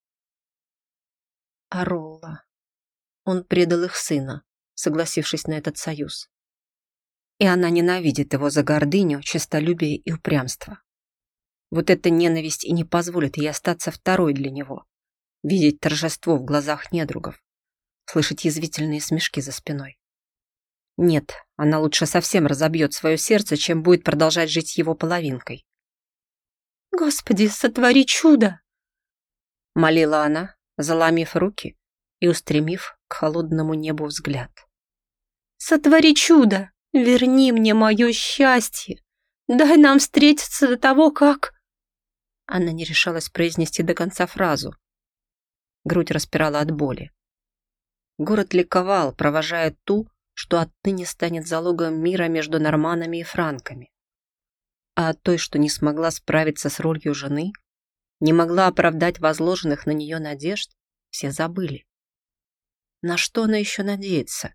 А Ролла... Он предал их сына, согласившись на этот союз и она ненавидит его за гордыню, честолюбие и упрямство. Вот эта ненависть и не позволит ей остаться второй для него, видеть торжество в глазах недругов, слышать язвительные смешки за спиной. Нет, она лучше совсем разобьет свое сердце, чем будет продолжать жить его половинкой. «Господи, сотвори чудо!» Молила она, заломив руки и устремив к холодному небу взгляд. «Сотвори чудо! Верни мне мое счастье. Дай нам встретиться до того, как...» Она не решалась произнести до конца фразу. Грудь распирала от боли. Город ликовал, провожая ту, что отныне станет залогом мира между норманами и франками. А той, что не смогла справиться с ролью жены, не могла оправдать возложенных на нее надежд, все забыли. На что она еще надеется?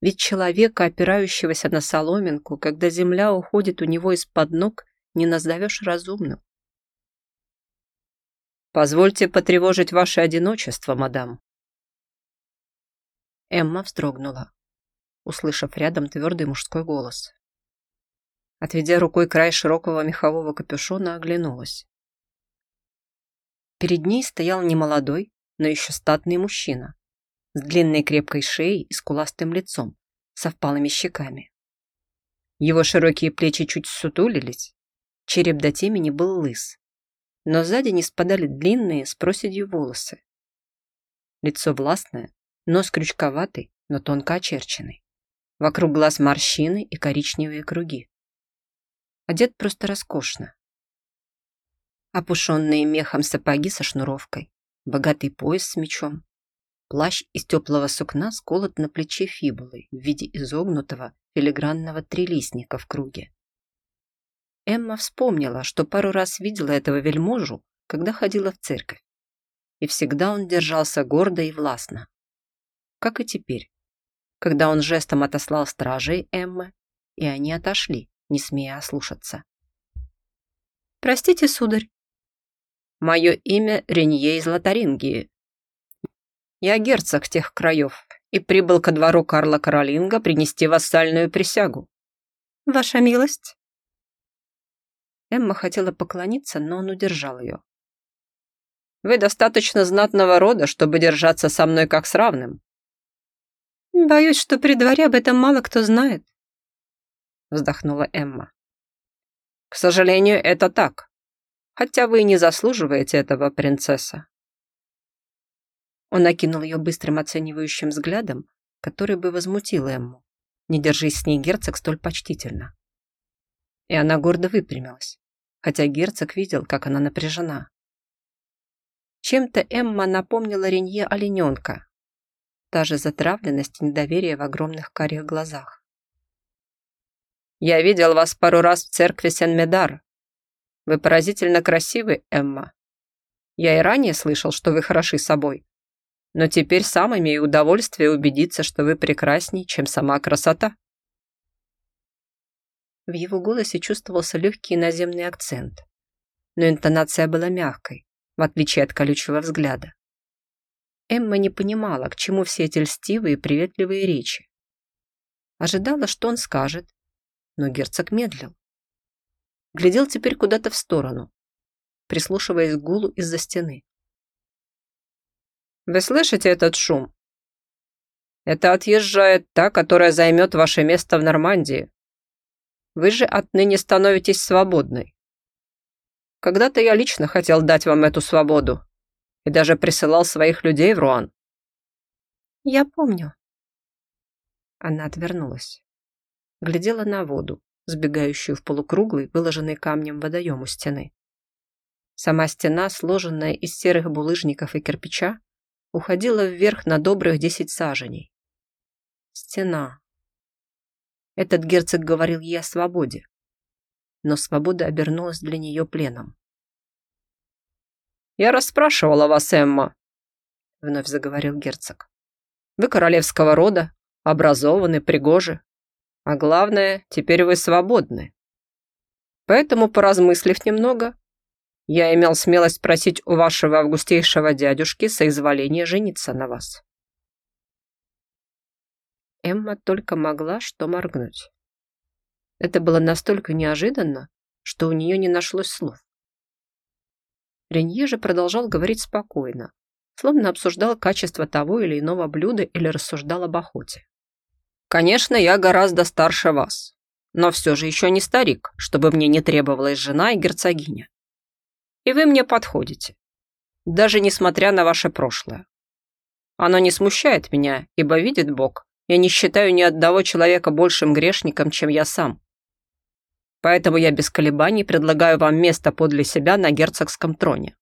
Ведь человека, опирающегося на соломинку, когда земля уходит у него из-под ног, не назовешь разумным. «Позвольте потревожить ваше одиночество, мадам». Эмма вздрогнула, услышав рядом твердый мужской голос. Отведя рукой край широкого мехового капюшона, оглянулась. Перед ней стоял немолодой, но еще статный мужчина, с длинной крепкой шеей и скуластым лицом, со впалыми щеками. Его широкие плечи чуть сутулились, череп до темени был лыс, но сзади не спадали длинные с проседью волосы. Лицо властное, нос крючковатый, но тонко очерченный. Вокруг глаз морщины и коричневые круги. Одет просто роскошно. Опушенные мехом сапоги со шнуровкой, богатый пояс с мечом, Плащ из теплого сукна сколот на плече фибулой в виде изогнутого филигранного трилистника в круге. Эмма вспомнила, что пару раз видела этого вельможу, когда ходила в церковь. И всегда он держался гордо и властно. Как и теперь, когда он жестом отослал стражей Эммы, и они отошли, не смея ослушаться. «Простите, сударь». «Мое имя Ренье из Лотарингии», я герцог тех краев и прибыл ко двору Карла Каролинга принести вассальную присягу. Ваша милость?» Эмма хотела поклониться, но он удержал ее. «Вы достаточно знатного рода, чтобы держаться со мной как с равным». «Боюсь, что при дворе об этом мало кто знает», вздохнула Эмма. «К сожалению, это так. Хотя вы и не заслуживаете этого, принцесса. Он окинул ее быстрым оценивающим взглядом, который бы возмутил Эмму. Не держись с ней герцог столь почтительно. И она гордо выпрямилась, хотя герцог видел, как она напряжена. Чем-то Эмма напомнила Ренье олененка. Та же затравленность и недоверие в огромных карих глазах. «Я видел вас пару раз в церкви Сен-Медар. Вы поразительно красивы, Эмма. Я и ранее слышал, что вы хороши собой, но теперь сам имею удовольствие убедиться, что вы прекрасней, чем сама красота». В его голосе чувствовался легкий наземный акцент, но интонация была мягкой, в отличие от колючего взгляда. Эмма не понимала, к чему все эти льстивые и приветливые речи. Ожидала, что он скажет, но герцог медлил. Глядел теперь куда-то в сторону, прислушиваясь к гулу из-за стены. Вы слышите этот шум? Это отъезжает та, которая займет ваше место в Нормандии. Вы же отныне становитесь свободной. когда-то я лично хотел дать вам эту свободу и даже присылал своих людей в Руан. Я помню. Она отвернулась. Глядела на воду, сбегающую в полукруглый, выложенный камнем водоем у стены. Сама стена, сложенная из серых булыжников и кирпича, уходила вверх на добрых десять саженей. Стена. Этот герцог говорил ей о свободе, но свобода обернулась для нее пленом. «Я расспрашивала вас, Эмма», — вновь заговорил герцог. «Вы королевского рода, образованы, пригожи, а главное, теперь вы свободны. Поэтому, поразмыслив немного, я имел смелость просить у вашего августейшего дядюшки соизволения жениться на вас. Эмма только могла что моргнуть. Это было настолько неожиданно, что у нее не нашлось слов. Ренье же продолжал говорить спокойно, словно обсуждал качество того или иного блюда или рассуждал об охоте. «Конечно, я гораздо старше вас, но все же еще не старик, чтобы мне не требовалась жена и герцогиня. И вы мне подходите, даже несмотря на ваше прошлое. Оно не смущает меня, ибо видит Бог, я не считаю ни одного человека большим грешником, чем я сам. Поэтому я без колебаний предлагаю вам место подле себя на герцогском троне.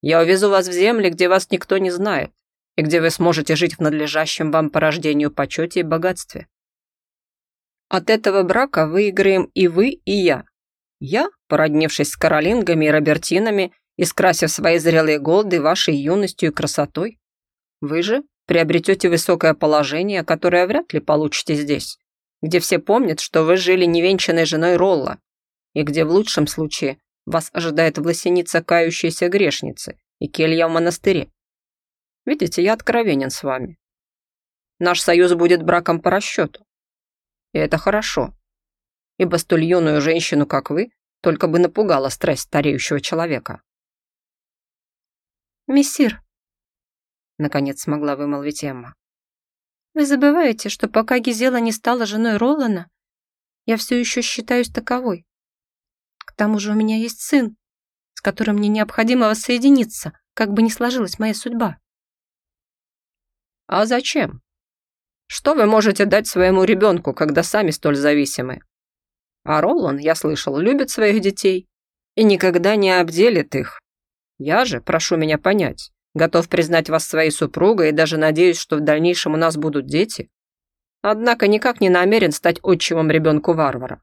Я увезу вас в земли, где вас никто не знает, и где вы сможете жить в надлежащем вам по рождению почете и богатстве. От этого брака выиграем и вы, и я. Я, породнившись с Каролингами и Робертинами и свои зрелые годы вашей юностью и красотой. Вы же приобретете высокое положение, которое вряд ли получите здесь, где все помнят, что вы жили невенчанной женой Ролла, и где в лучшем случае вас ожидает власеница кающейся грешницы и келья в монастыре. Видите, я откровенен с вами. Наш союз будет браком по расчету. И это хорошо, ибо столь юную женщину, как вы, только бы напугала страсть стареющего человека. «Мессир», — наконец смогла вымолвить Эмма, «вы забываете, что пока Гизела не стала женой Ролана, я все еще считаюсь таковой. К тому же у меня есть сын, с которым мне необходимо воссоединиться, как бы ни сложилась моя судьба». «А зачем? Что вы можете дать своему ребенку, когда сами столь зависимы?» А Ролан, я слышал, любит своих детей и никогда не обделит их. Я же, прошу меня понять, готов признать вас своей супругой и даже надеюсь, что в дальнейшем у нас будут дети. Однако никак не намерен стать отчимом ребенку варвара.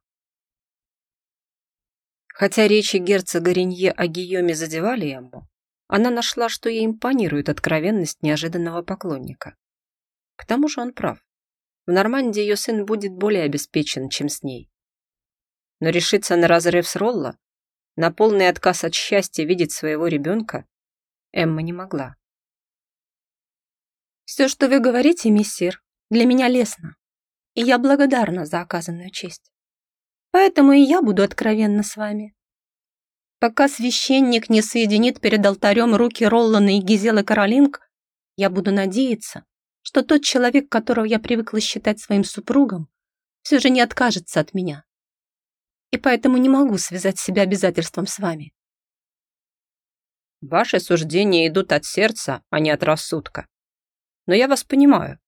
Хотя речи герцога Ренье о Гийоме задевали ему, она нашла, что ей импонирует откровенность неожиданного поклонника. К тому же он прав. В Нормандии ее сын будет более обеспечен, чем с ней но решиться на разрыв с Ролло, на полный отказ от счастья видеть своего ребенка, Эмма не могла. «Все, что вы говорите, миссир, для меня лестно, и я благодарна за оказанную честь. Поэтому и я буду откровенна с вами. Пока священник не соединит перед алтарем руки Роллана и Гизелы Каролинг, я буду надеяться, что тот человек, которого я привыкла считать своим супругом, все же не откажется от меня и поэтому не могу связать себя обязательством с вами. Ваши суждения идут от сердца, а не от рассудка. Но я вас понимаю.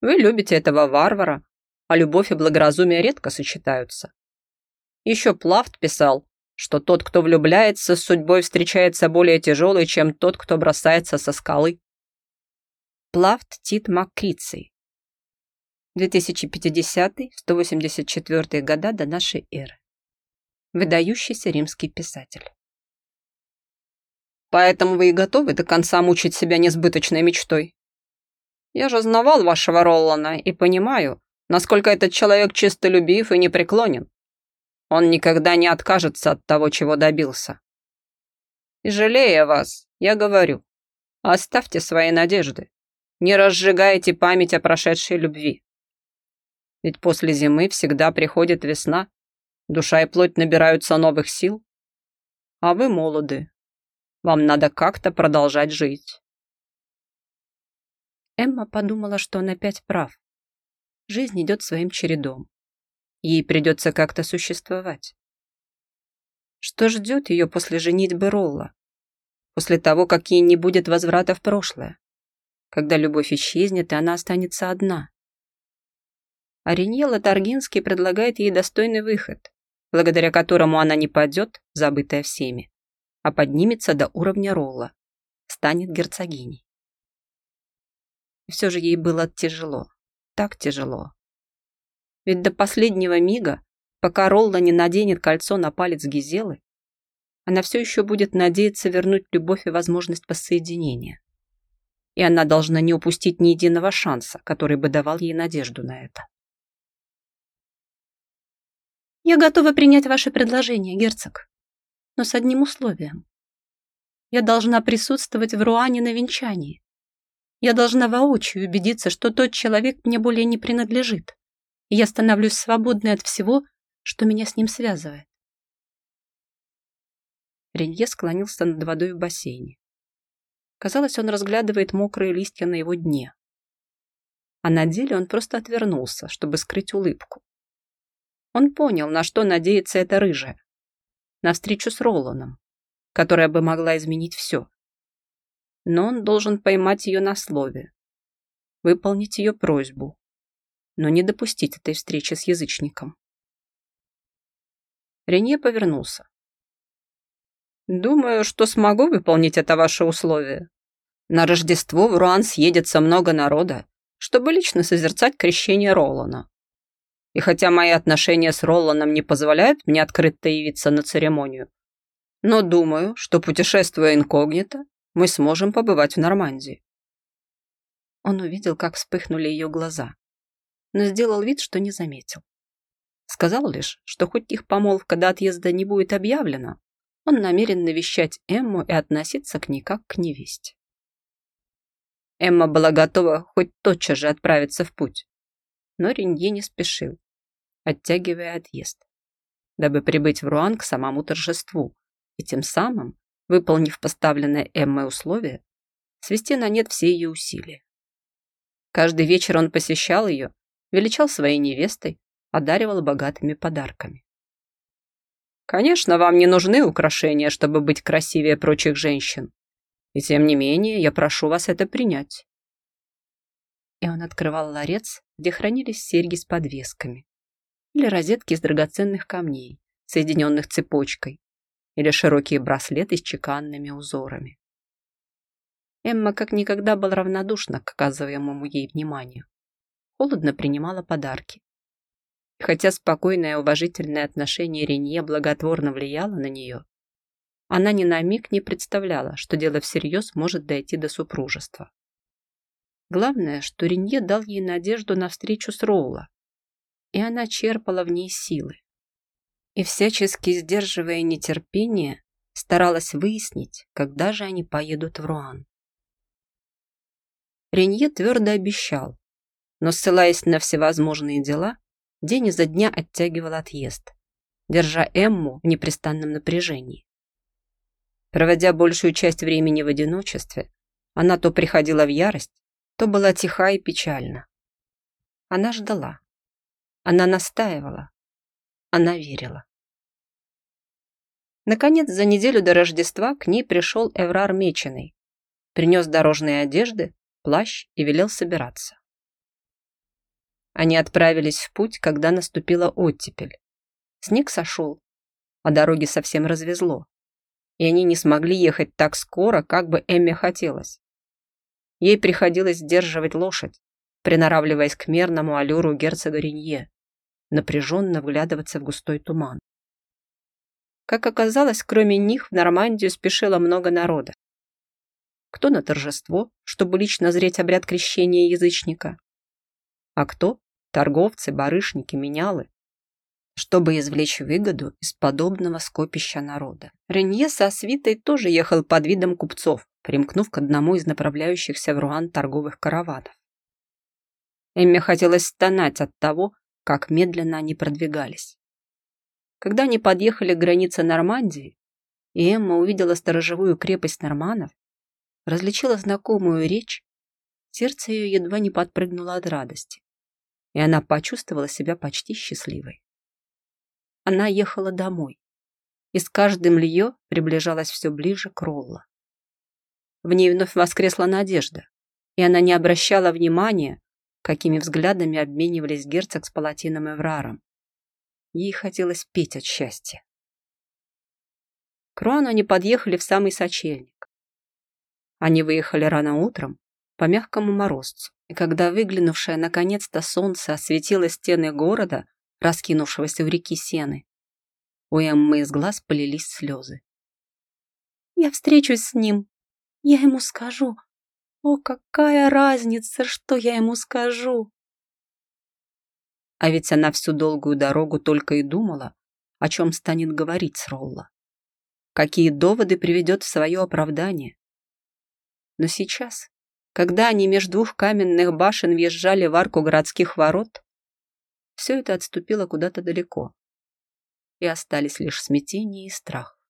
Вы любите этого варвара, а любовь и благоразумие редко сочетаются. Еще Плафт писал, что тот, кто влюбляется, с судьбой встречается более тяжелой, чем тот, кто бросается со скалы. Плафт Тит Маккриций. 2050-184 года до нашей эры выдающийся римский писатель. Поэтому вы и готовы до конца мучить себя несбыточной мечтой. Я же знавал вашего Роллана и понимаю, насколько этот человек чистолюбив и непреклонен. Он никогда не откажется от того, чего добился. И жалея вас, я говорю, оставьте свои надежды, не разжигайте память о прошедшей любви. Ведь после зимы всегда приходит весна, Душа и плоть набираются новых сил. А вы молоды. Вам надо как-то продолжать жить. Эмма подумала, что он опять прав. Жизнь идет своим чередом. Ей придется как-то существовать. Что ждет ее после женитьбы Ролла? После того, как ей не будет возврата в прошлое? Когда любовь исчезнет, и она останется одна? Ариньела Таргинский предлагает ей достойный выход, благодаря которому она не падет, забытая всеми, а поднимется до уровня Ролла, станет герцогиней. И все же ей было тяжело, так тяжело. Ведь до последнего мига, пока Ролла не наденет кольцо на палец Гизелы, она все еще будет надеяться вернуть любовь и возможность воссоединения. И она должна не упустить ни единого шанса, который бы давал ей надежду на это. «Я готова принять ваше предложение, герцог, но с одним условием. Я должна присутствовать в Руане на венчании. Я должна воочию убедиться, что тот человек мне более не принадлежит, и я становлюсь свободной от всего, что меня с ним связывает. Ренье склонился над водой в бассейне. Казалось, он разглядывает мокрые листья на его дне. А на деле он просто отвернулся, чтобы скрыть улыбку. Он понял, на что надеется эта рыжая. На встречу с Роланом, которая бы могла изменить все. Но он должен поймать ее на слове, выполнить ее просьбу, но не допустить этой встречи с язычником. Ренье повернулся. Думаю, что смогу выполнить это ваше условие. На Рождество в Руан съедется много народа, чтобы лично созерцать крещение Ролана. И хотя мои отношения с Роланом не позволяют мне открыто явиться на церемонию, но думаю, что, путешествуя инкогнито, мы сможем побывать в Нормандии. Он увидел, как вспыхнули ее глаза, но сделал вид, что не заметил. Сказал лишь, что хоть их помолвка до отъезда не будет объявлена, он намерен навещать Эмму и относиться к ней как к невесте. Эмма была готова хоть тотчас же отправиться в путь, но Ренье не спешил, оттягивая отъезд, дабы прибыть в Руан к самому торжеству и тем самым, выполнив поставленное Эммой условие, свести на нет все ее усилия. Каждый вечер он посещал ее, величал своей невестой, одаривал богатыми подарками. Конечно, вам не нужны украшения, чтобы быть красивее прочих женщин. И тем не менее, я прошу вас это принять. И он открывал ларец, где хранились серьги с подвесками. Или розетки из драгоценных камней, соединенных цепочкой. Или широкие браслеты с чеканными узорами. Эмма как никогда была равнодушна к оказываемому ей вниманию. Холодно принимала подарки хотя спокойное и уважительное отношение Ренье благотворно влияло на нее, она ни на миг не представляла, что дело всерьез может дойти до супружества. Главное, что Ренье дал ей надежду на встречу с Роула, и она черпала в ней силы. И всячески сдерживая нетерпение, старалась выяснить, когда же они поедут в Руан. Ренье твердо обещал, но, ссылаясь на всевозможные дела, день изо дня оттягивал отъезд, держа Эмму в непрестанном напряжении. Проводя большую часть времени в одиночестве, она то приходила в ярость, то была тиха и печальна. Она ждала. Она настаивала. Она верила. Наконец, за неделю до Рождества к ней пришел Эврар Меченый, принес дорожные одежды, плащ и велел собираться. Они отправились в путь, когда наступила оттепель. Снег сошел, а дороги совсем развезло. И они не смогли ехать так скоро, как бы Эмме хотелось. Ей приходилось сдерживать лошадь, приноравливаясь к мерному аллюру герцога Ренье, напряженно вглядываться в густой туман. Как оказалось, кроме них в Нормандию спешило много народа. Кто на торжество, чтобы лично зреть обряд крещения язычника, а кто торговцы, барышники, менялы, чтобы извлечь выгоду из подобного скопища народа. Ренье со свитой тоже ехал под видом купцов, примкнув к одному из направляющихся в Руан торговых караванов. Эмме хотелось стонать от того, как медленно они продвигались. Когда они подъехали к границе Нормандии, и Эмма увидела сторожевую крепость норманов, различила знакомую речь, сердце ее едва не подпрыгнуло от радости и она почувствовала себя почти счастливой. Она ехала домой. и с каждым лье приближалась все ближе к Ролла. В ней вновь воскресла надежда, и она не обращала внимания, какими взглядами обменивались герцог с палатином Эвраром. Ей хотелось петь от счастья. К Руану они подъехали в самый сочельник. Они выехали рано утром по мягкому морозцу, и когда выглянувшее наконец-то солнце осветило стены города, раскинувшегося у реки Сены, у Эммы из глаз полились слезы. «Я встречусь с ним. Я ему скажу. О, какая разница, что я ему скажу!» А ведь она всю долгую дорогу только и думала, о чем станет говорить с Ролла. Какие доводы приведет в свое оправдание. Но сейчас, когда они между двух каменных башен въезжали в арку городских ворот, все это отступило куда-то далеко и остались лишь смятение и страх.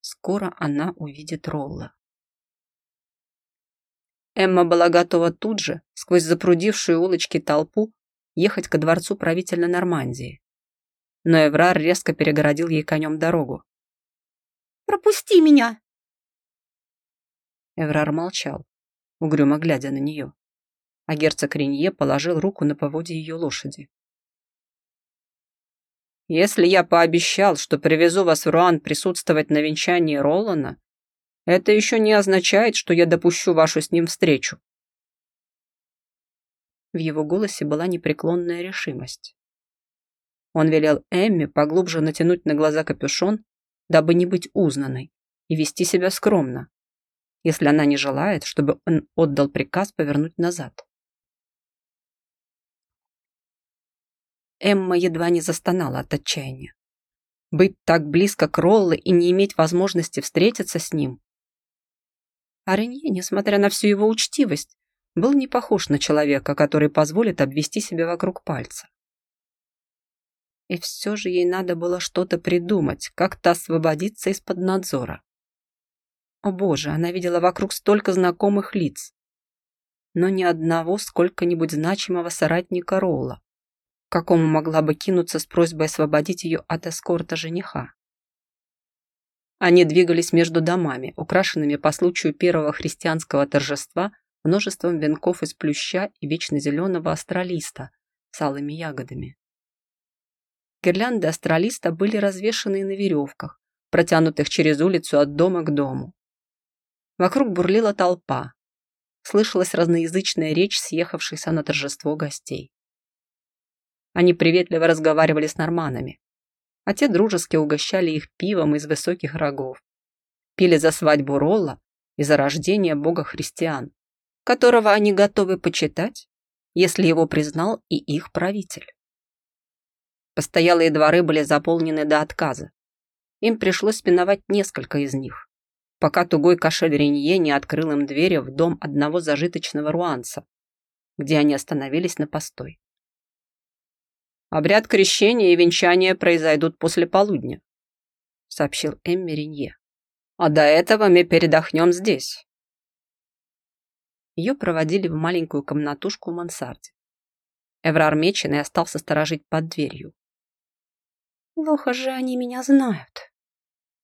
Скоро она увидит Ролла. Эмма была готова тут же, сквозь запрудившую улочки толпу, ехать ко дворцу правителя Нормандии. Но Эврар резко перегородил ей конем дорогу. «Пропусти меня!» Эврар молчал, угрюмо глядя на нее, а герцог Ренье положил руку на поводье ее лошади. Если я пообещал, что привезу вас в Руан присутствовать на венчании Ролана, это еще не означает, что я допущу вашу с ним встречу. В его голосе была непреклонная решимость. Он велел Эмме поглубже натянуть на глаза капюшон, дабы не быть узнанной, и вести себя скромно, если она не желает, чтобы он отдал приказ повернуть назад. Эмма едва не застонала от отчаяния. Быть так близко к Ролле и не иметь возможности встретиться с ним. А Ренье, несмотря на всю его учтивость, был не похож на человека, который позволит обвести себя вокруг пальца. И все же ей надо было что-то придумать, как-то освободиться из-под надзора. О боже, она видела вокруг столько знакомых лиц, но ни одного сколько-нибудь значимого соратника Ролла какому могла бы кинуться с просьбой освободить ее от эскорта жениха. Они двигались между домами, украшенными по случаю первого христианского торжества множеством венков из плюща и вечно зеленого астралиста с алыми ягодами. Гирлянды астралиста были развешаны на веревках, протянутых через улицу от дома к дому. Вокруг бурлила толпа. Слышалась разноязычная речь съехавшихся на торжество гостей. Они приветливо разговаривали с норманами, а те дружески угощали их пивом из высоких рогов. Пили за свадьбу Ролла и за рождение бога христиан, которого они готовы почитать, если его признал и их правитель. Постоялые дворы были заполнены до отказа. Им пришлось миновать несколько из них, пока тугой кошель Ренье не открыл им двери в дом одного зажиточного руанца, где они остановились на постой. Обряд крещения и венчания произойдут после полудня», — сообщил Эмми Ренье. «А до этого мы передохнем здесь». Ее проводили в маленькую комнатушку в мансарде. Эврар Меченый остался сторожить под дверью. «Плохо же они меня знают»,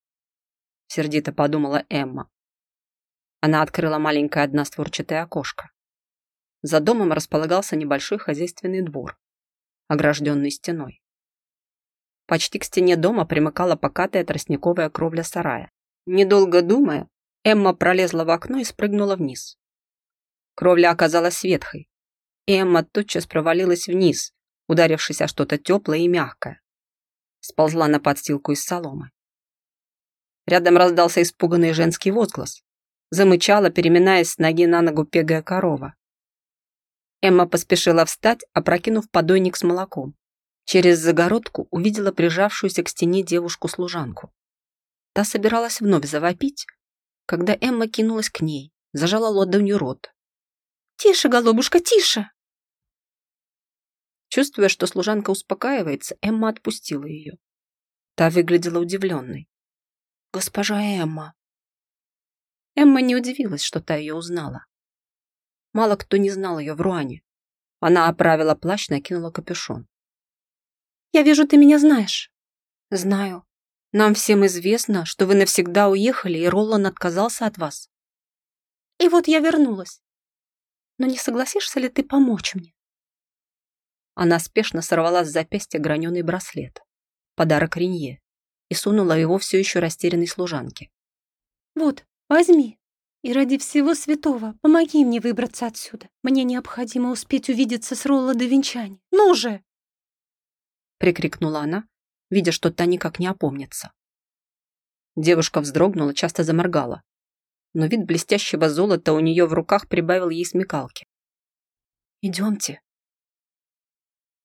— сердито подумала Эмма. Она открыла маленькое одностворчатое окошко. За домом располагался небольшой хозяйственный двор, огражденный стеной. Почти к стене дома примыкала покатая тростниковая кровля сарая. Недолго думая, Эмма пролезла в окно и спрыгнула вниз. Кровля оказалась ветхой, и Эмма тотчас провалилась вниз, ударившись о что-то теплое и мягкое. Сползла на подстилку из соломы. Рядом раздался испуганный женский возглас. Замычала, переминаясь с ноги на ногу пегая корова. Эмма поспешила встать, опрокинув подойник с молоком. Через загородку увидела прижавшуюся к стене девушку-служанку. Та собиралась вновь завопить, когда Эмма кинулась к ней, зажала ладонью рот. «Тише, голубушка, тише!» Чувствуя, что служанка успокаивается, Эмма отпустила ее. Та выглядела удивленной. «Госпожа Эмма!» Эмма не удивилась, что та ее узнала. Мало кто не знал ее в Руане. Она оправила плащ, накинула капюшон. «Я вижу, ты меня знаешь». «Знаю. Нам всем известно, что вы навсегда уехали, и Ролан отказался от вас. И вот я вернулась. Но не согласишься ли ты помочь мне? Она спешно сорвала с запястья граненый браслет. Подарок Ренье. И сунула его все еще растерянной служанке. «Вот, возьми. И ради всего святого помоги мне выбраться отсюда. Мне необходимо успеть увидеться с Ролло до венчания. Ну же!» Прикрикнула она, видя, что та никак не опомнится. Девушка вздрогнула, часто заморгала. Но вид блестящего золота у нее в руках прибавил ей смекалки. «Идемте»,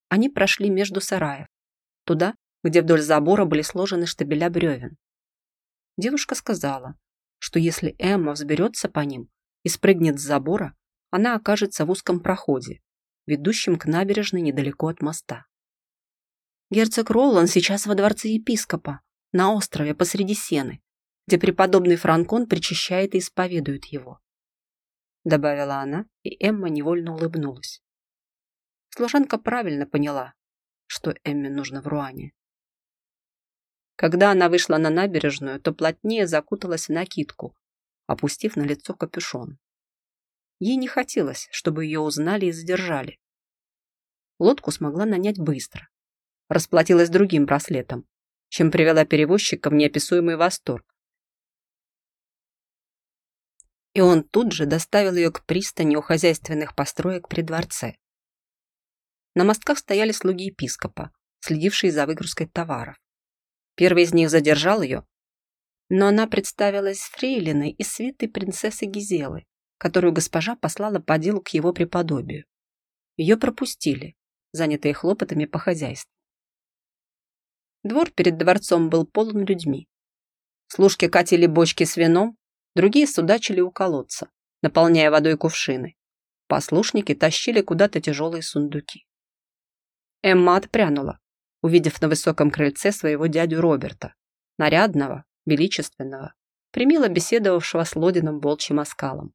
они прошли между сараев, туда, где вдоль забора были сложены штабеля бревен. Девушка сказала, что если Эмма взберется по ним и спрыгнет с забора, она окажется в узком проходе, ведущем к набережной недалеко от моста. Герцог Ролан сейчас во дворце епископа, на острове посреди сены, где преподобный Франкон причащает и исповедует его. Добавила она, и Эмма невольно улыбнулась. Служанка правильно поняла, что Эмме нужно в Руане. Когда она вышла на набережную, то плотнее закуталась в накидку, опустив на лицо капюшон. Ей не хотелось, чтобы ее узнали и задержали. Лодку смогла нанять быстро. Расплатилась другим браслетом, чем привела перевозчика в неописуемый восторг. И он тут же доставил ее к пристани у хозяйственных построек при дворце. На мостках стояли слуги епископа, следившие за выгрузкой товаров. Первый из них задержал ее, но она представилась фрейлиной из свиты принцессы Гизелы, которую госпожа послала по делу к его преподобию. Ее пропустили, занятые хлопотами по хозяйству. Двор перед дворцом был полон людьми. Служки катили бочки с вином, другие судачили у колодца, наполняя водой кувшины. Послушники тащили куда-то тяжелые сундуки. Эмма отпрянула, увидев на высоком крыльце своего дядю Роберта, нарядного, величественного, примило беседовавшего с Лодином волчьим оскалом.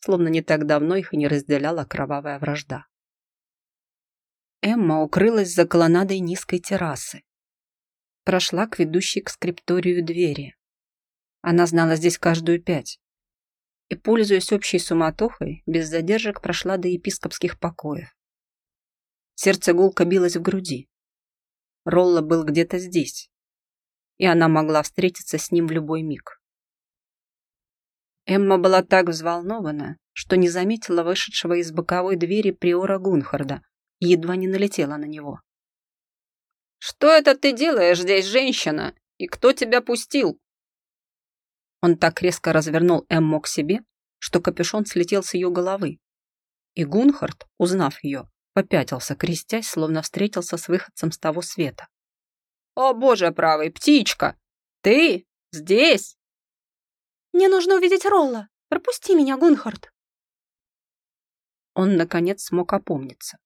Словно не так давно их и не разделяла кровавая вражда. Эмма укрылась за колоннадой низкой террасы. Прошла к ведущей к скрипторию двери. Она знала здесь каждую пять. И, пользуясь общей суматохой, без задержек прошла до епископских покоев. Сердце гулко билось в груди. Ролла был где-то здесь, и она могла встретиться с ним в любой миг. Эмма была так взволнована, что не заметила вышедшего из боковой двери приора Гунхарда и едва не налетела на него. «Что это ты делаешь здесь, женщина? И кто тебя пустил?» Он так резко развернул Эмму к себе, что капюшон слетел с ее головы. И Гунхард, узнав ее, попятился, крестясь, словно встретился с выходцем с того света. «О, боже правый, птичка! Ты здесь?» «Мне нужно увидеть Ролла. Пропусти меня, Гунхард!» Он, наконец, смог опомниться.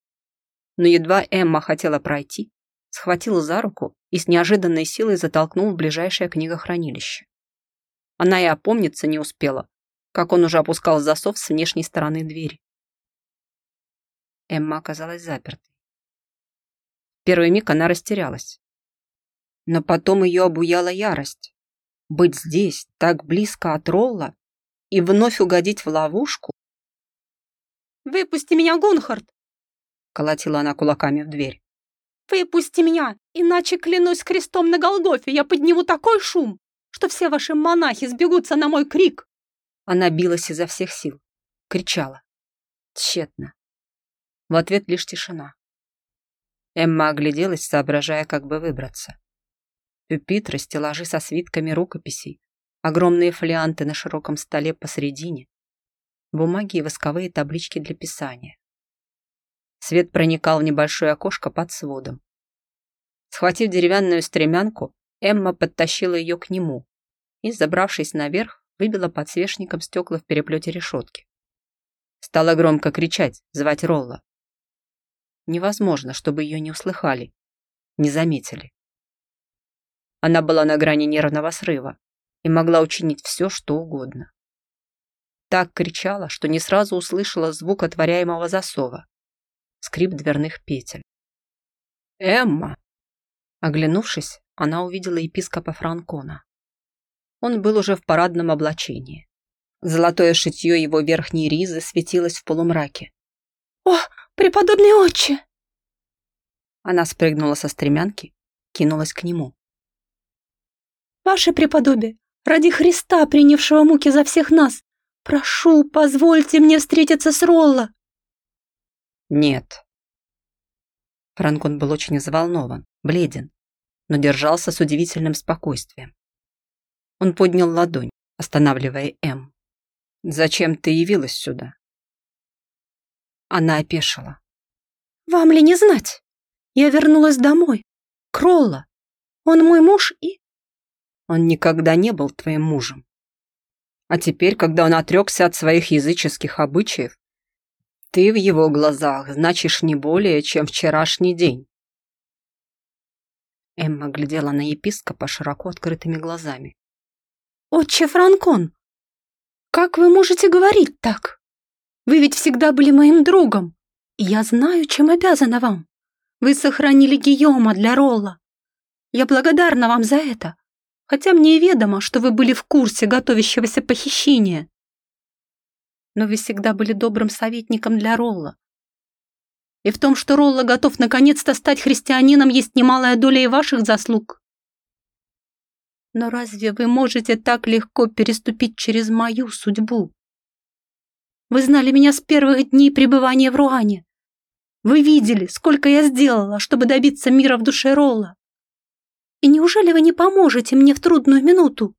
Но едва Эмма хотела пройти, схватил за руку и с неожиданной силой затолкнул в ближайшее книгохранилище. Она и опомниться не успела, как он уже опускал засов с внешней стороны двери. Эмма оказалась запертой. первый миг она растерялась. Но потом ее обуяла ярость. Быть здесь, так близко от Ролла, и вновь угодить в ловушку? «Выпусти меня, Гунхард!» Колотила она кулаками в дверь. «Выпусти меня, иначе, клянусь крестом на Голгофе, я подниму такой шум, что все ваши монахи сбегутся на мой крик!» Она билась изо всех сил, кричала. Тщетно. В ответ лишь тишина. Эмма огляделась, соображая, как бы выбраться. Пюпитры, стеллажи со свитками рукописей, огромные фолианты на широком столе посредине, бумаги и восковые таблички для писания. Свет проникал в небольшое окошко под сводом. Схватив деревянную стремянку, Эмма подтащила ее к нему и, забравшись наверх, выбила подсвечником стекла в переплете решетки. Стала громко кричать, звать Ролла. Невозможно, чтобы ее не услыхали, не заметили. Она была на грани нервного срыва и могла учинить все, что угодно. Так кричала, что не сразу услышала звук отворяемого засова, скрип дверных петель. «Эмма!» Оглянувшись, она увидела епископа Франкона. Он был уже в парадном облачении. Золотое шитье его верхней ризы светилось в полумраке. «О, преподобный отче!» Она спрыгнула со стремянки, кинулась к нему. «Ваше преподобие, ради Христа, принявшего муки за всех нас, прошу, позвольте мне встретиться с Ролло!» «Нет». Франкон был очень взволнован, бледен, но держался с удивительным спокойствием. Он поднял ладонь, останавливая М. «Зачем ты явилась сюда?» Она опешила. «Вам ли не знать? Я вернулась домой. Кролла. Он мой муж и...» «Он никогда не был твоим мужем. А теперь, когда он отрекся от своих языческих обычаев, ты в его глазах значишь не более, чем вчерашний день. Эмма глядела на епископа широко открытыми глазами. «Отче Франкон, как вы можете говорить так? Вы ведь всегда были моим другом, я знаю, чем обязана вам. Вы сохранили Гийома для Ролла. Я благодарна вам за это, хотя мне и ведомо, что вы были в курсе готовящегося похищения. Но вы всегда были добрым советником для Ролла, и в том, что Ролла готов наконец-то стать христианином, есть немалая доля и ваших заслуг. Но разве вы можете так легко переступить через мою судьбу? Вы знали меня с первых дней пребывания в Руане. Вы видели, сколько я сделала, чтобы добиться мира в душе Ролла. И неужели вы не поможете мне в трудную минуту?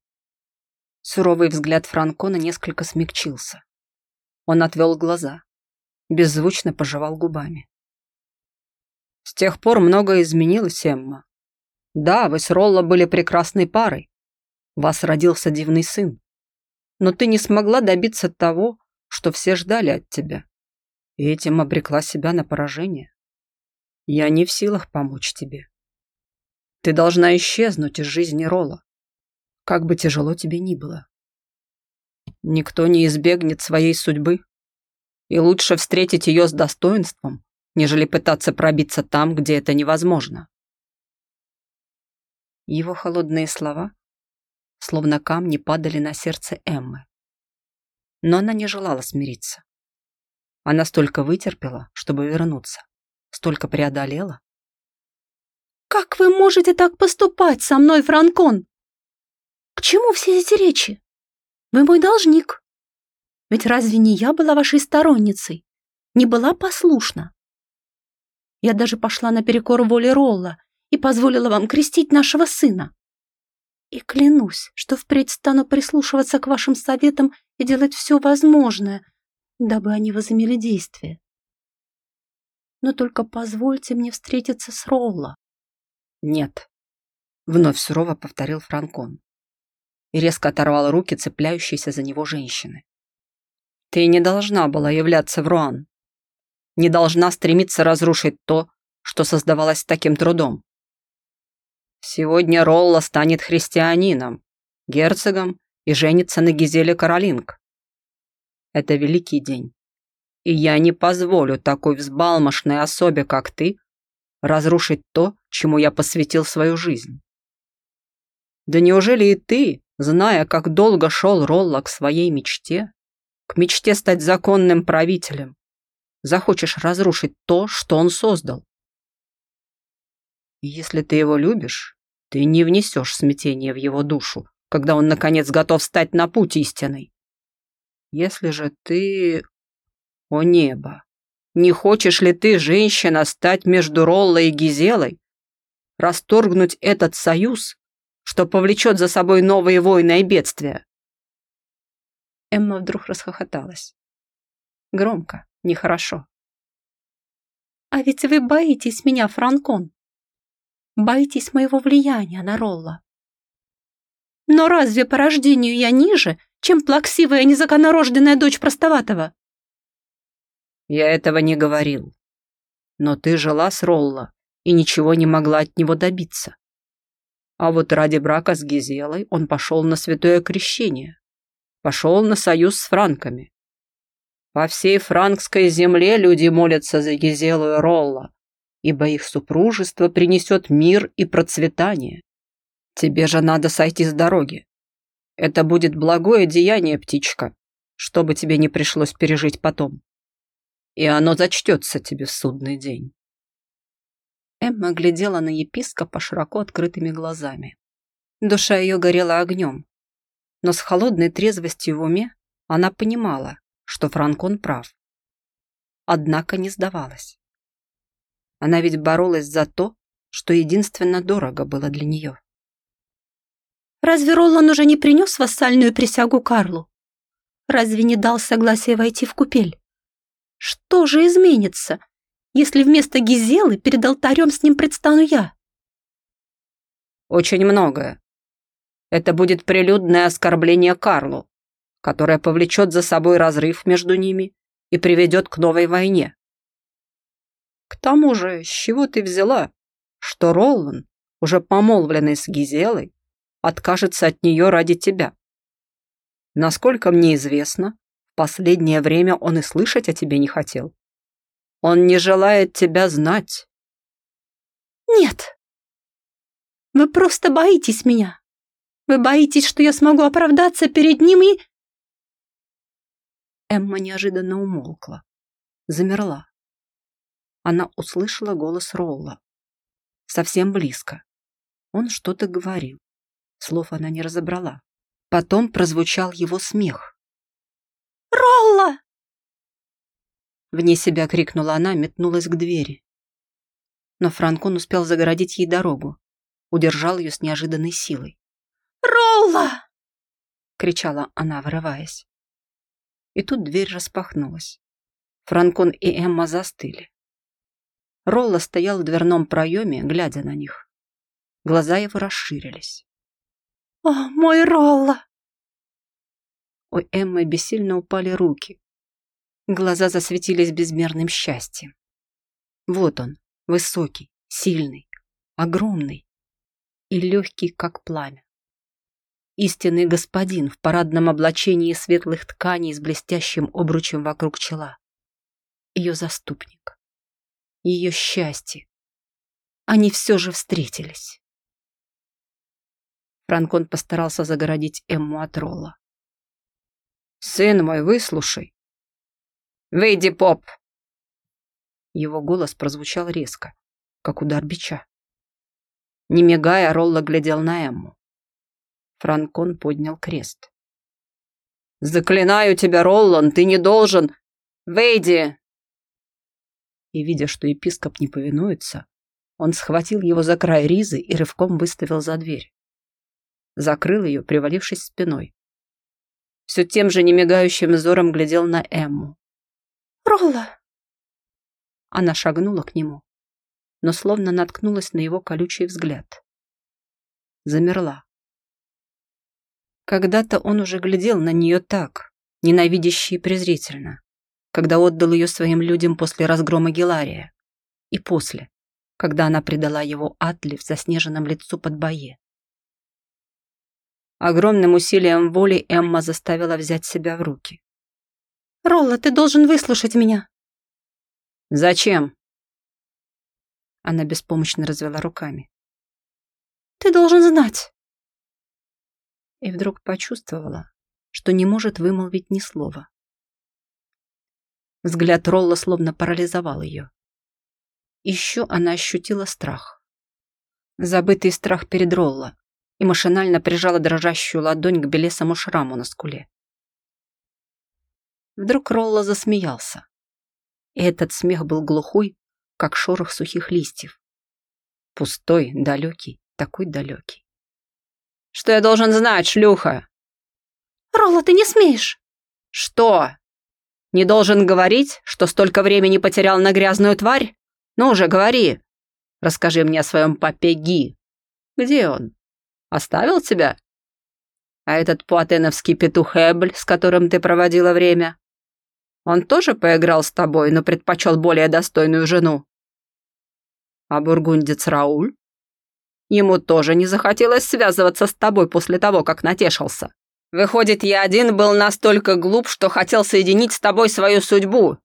Суровый взгляд Франкона несколько смягчился. Он отвел глаза, беззвучно пожевал губами. С тех пор многое изменилось, Эмма. Да, вы с Ролло были прекрасной парой. Вас родился дивный сын. Но ты не смогла добиться того, что все ждали от тебя. И этим обрекла себя на поражение. Я не в силах помочь тебе. Ты должна исчезнуть из жизни Ролла, как бы тяжело тебе ни было. Никто не избегнет своей судьбы, и лучше встретить ее с достоинством, нежели пытаться пробиться там, где это невозможно. Его холодные слова, словно камни, падали на сердце Эммы. Но она не желала смириться. Она столько вытерпела, чтобы вернуться, столько преодолела. «Как вы можете так поступать со мной, Франкон? К чему все эти речи? Вы мой должник. Ведь разве не я была вашей сторонницей? Не была послушна? Я даже пошла наперекор воле Ролла и позволила вам крестить нашего сына. И клянусь, что впредь стану прислушиваться к вашим советам и делать все возможное, дабы они возымели действие. Но только позвольте мне встретиться с Ролла. Нет, вновь сурово повторил Франкон и резко оторвал руки цепляющейся за него женщины. Ты не должна была являться в Руан не должна стремиться разрушить то, что создавалось таким трудом. Сегодня Ролла станет христианином, герцогом и женится на Гизеле Каролинг. Это великий день, и я не позволю такой взбалмошной особе, как ты, разрушить то, чему я посвятил свою жизнь. Да неужели и ты, зная, как долго шел Ролла к своей мечте, к мечте стать законным правителем, захочешь разрушить то, что он создал. если ты его любишь, ты не внесешь смятения в его душу, когда он, наконец, готов стать на путь истинный. Если же ты... О небо! Не хочешь ли ты, женщина, стать между Роллой и Гизелой? Расторгнуть этот союз, что повлечет за собой новые войны и бедствия? Эмма вдруг расхохоталась. Громко, Нехорошо. А ведь вы боитесь меня, Франкон. Боитесь моего влияния на Ролла. Но разве по рождению я ниже, чем плаксивая незаконнорожденная дочь простоватого? Я этого не говорил. Но ты жила с Ролла и ничего не могла от него добиться. А вот ради брака с Гизелой он пошел на святое крещение. Пошел на союз с франками. По всей франкской земле люди молятся за Гизелу и Ролла, ибо их супружество принесет мир и процветание. Тебе же надо сойти с дороги. Это будет благое деяние, птичка, чтобы тебе не пришлось пережить потом. И оно зачтется тебе в судный день. Эмма глядела на епископа широко открытыми глазами. Душа ее горела огнем. Но с холодной трезвостью в уме она понимала, что Франкон прав. Однако не сдавалась. Она ведь боролась за то, что единственно дорого было для нее. «Разве Ролан уже не принес вассальную присягу Карлу? Разве не дал согласия войти в купель? Что же изменится, если вместо Гизелы перед алтарем с ним предстану я?» «Очень многое. Это будет прилюдное оскорбление Карлу, которое повлечет за собой разрыв между ними и приведет к новой войне. К тому же, с чего ты взяла, что Роллан, уже помолвленный с Гизелой, откажется от нее ради тебя? Насколько мне известно, в последнее время он и слышать о тебе не хотел. Он не желает тебя знать. Нет. Вы просто боитесь меня. Вы боитесь, что я смогу оправдаться перед ним и... Эмма неожиданно умолкла. Замерла. Она услышала голос Ролла. Совсем близко. Он что-то говорил. Слов она не разобрала. Потом прозвучал его смех. «Ролла!» Вне себя крикнула она, метнулась к двери. Но Франкон успел загородить ей дорогу. Удержал ее с неожиданной силой. «Ролла!» — кричала она, вырываясь. И тут дверь распахнулась. Франкон и Эмма застыли. Ролла стоял в дверном проеме, глядя на них. Глаза его расширились. «О, мой Ролла!» У Эммы бессильно упали руки. Глаза засветились безмерным счастьем. Вот он, высокий, сильный, огромный и легкий, как пламя. Истинный господин в парадном облачении светлых тканей с блестящим обручем вокруг чела. Ее заступник. Ее счастье. Они все же встретились. Франкон постарался загородить Эмму от Ролла. «Сын мой, выслушай!» «Выйди, поп!» Его голос прозвучал резко, как удар бича. Не мигая, Ролла глядел на Эмму. Франкон поднял крест. «Заклинаю тебя, Роллан, ты не должен! Выйди!» И, видя, что епископ не повинуется, он схватил его за край ризы и рывком выставил за дверь. Закрыл ее, привалившись спиной. Все тем же немигающим взором глядел на Эмму. «Ролла!» Она шагнула к нему, но словно наткнулась на его колючий взгляд. Замерла. Когда-то он уже глядел на нее так, ненавидяще и презрительно, когда отдал ее своим людям после разгрома Гелария. И после, когда она предала его Атли в заснеженном лицу под бое. Огромным усилием воли Эмма заставила взять себя в руки. «Ролла, ты должен выслушать меня!» «Зачем?» Она беспомощно развела руками. «Ты должен знать!» и вдруг почувствовала, что не может вымолвить ни слова. Взгляд Ролла словно парализовал ее. Еще она ощутила страх. Забытый страх перед Ролла и машинально прижала дрожащую ладонь к белесому шраму на скуле. Вдруг Ролла засмеялся. И этот смех был глухой, как шорох сухих листьев. Пустой, далекий, такой далекий. Что я должен знать, шлюха?» «Ролла, ты не смеешь!» «Что? Не должен говорить, что столько времени потерял на грязную тварь? Ну уже говори. Расскажи мне о своем папе Ги. Где он? Оставил тебя? А этот пуатеновский петух Эбль, с которым ты проводила время? Он тоже поиграл с тобой, но предпочел более достойную жену? А бургундец Рауль? Ему тоже не захотелось связываться с тобой после того, как натешился. Выходит, я один был настолько глуп, что хотел соединить с тобой свою судьбу.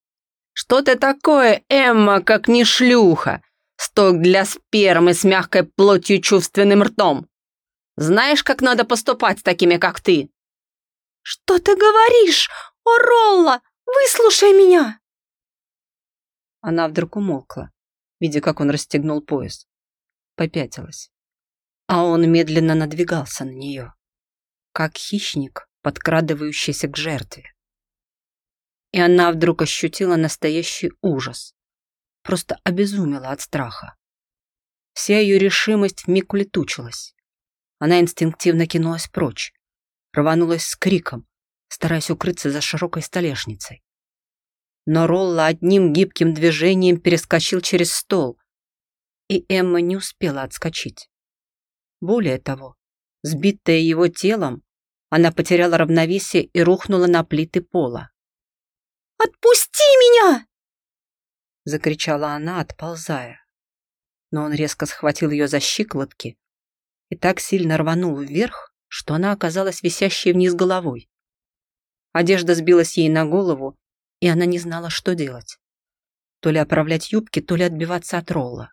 Что ты такое, Эмма, как не шлюха? Сток для спермы с мягкой плотью чувственным ртом. Знаешь, как надо поступать с такими, как ты?» «Что ты говоришь? О, Ролла, выслушай меня!» Она вдруг умолкла, видя, как он расстегнул пояс. Попятилась. А он медленно надвигался на нее, как хищник, подкрадывающийся к жертве. И она вдруг ощутила настоящий ужас, просто обезумела от страха. Вся ее решимость вмиг улетучилась. Она инстинктивно кинулась прочь, рванулась с криком, стараясь укрыться за широкой столешницей. Но Ролла одним гибким движением перескочил через стол, и Эмма не успела отскочить. Более того, сбитая его телом, она потеряла равновесие и рухнула на плиты пола. «Отпусти меня!» Закричала она, отползая. Но он резко схватил ее за щиколотки и так сильно рванул вверх, что она оказалась висящей вниз головой. Одежда сбилась ей на голову, и она не знала, что делать. То ли оправлять юбки, то ли отбиваться от Ролла.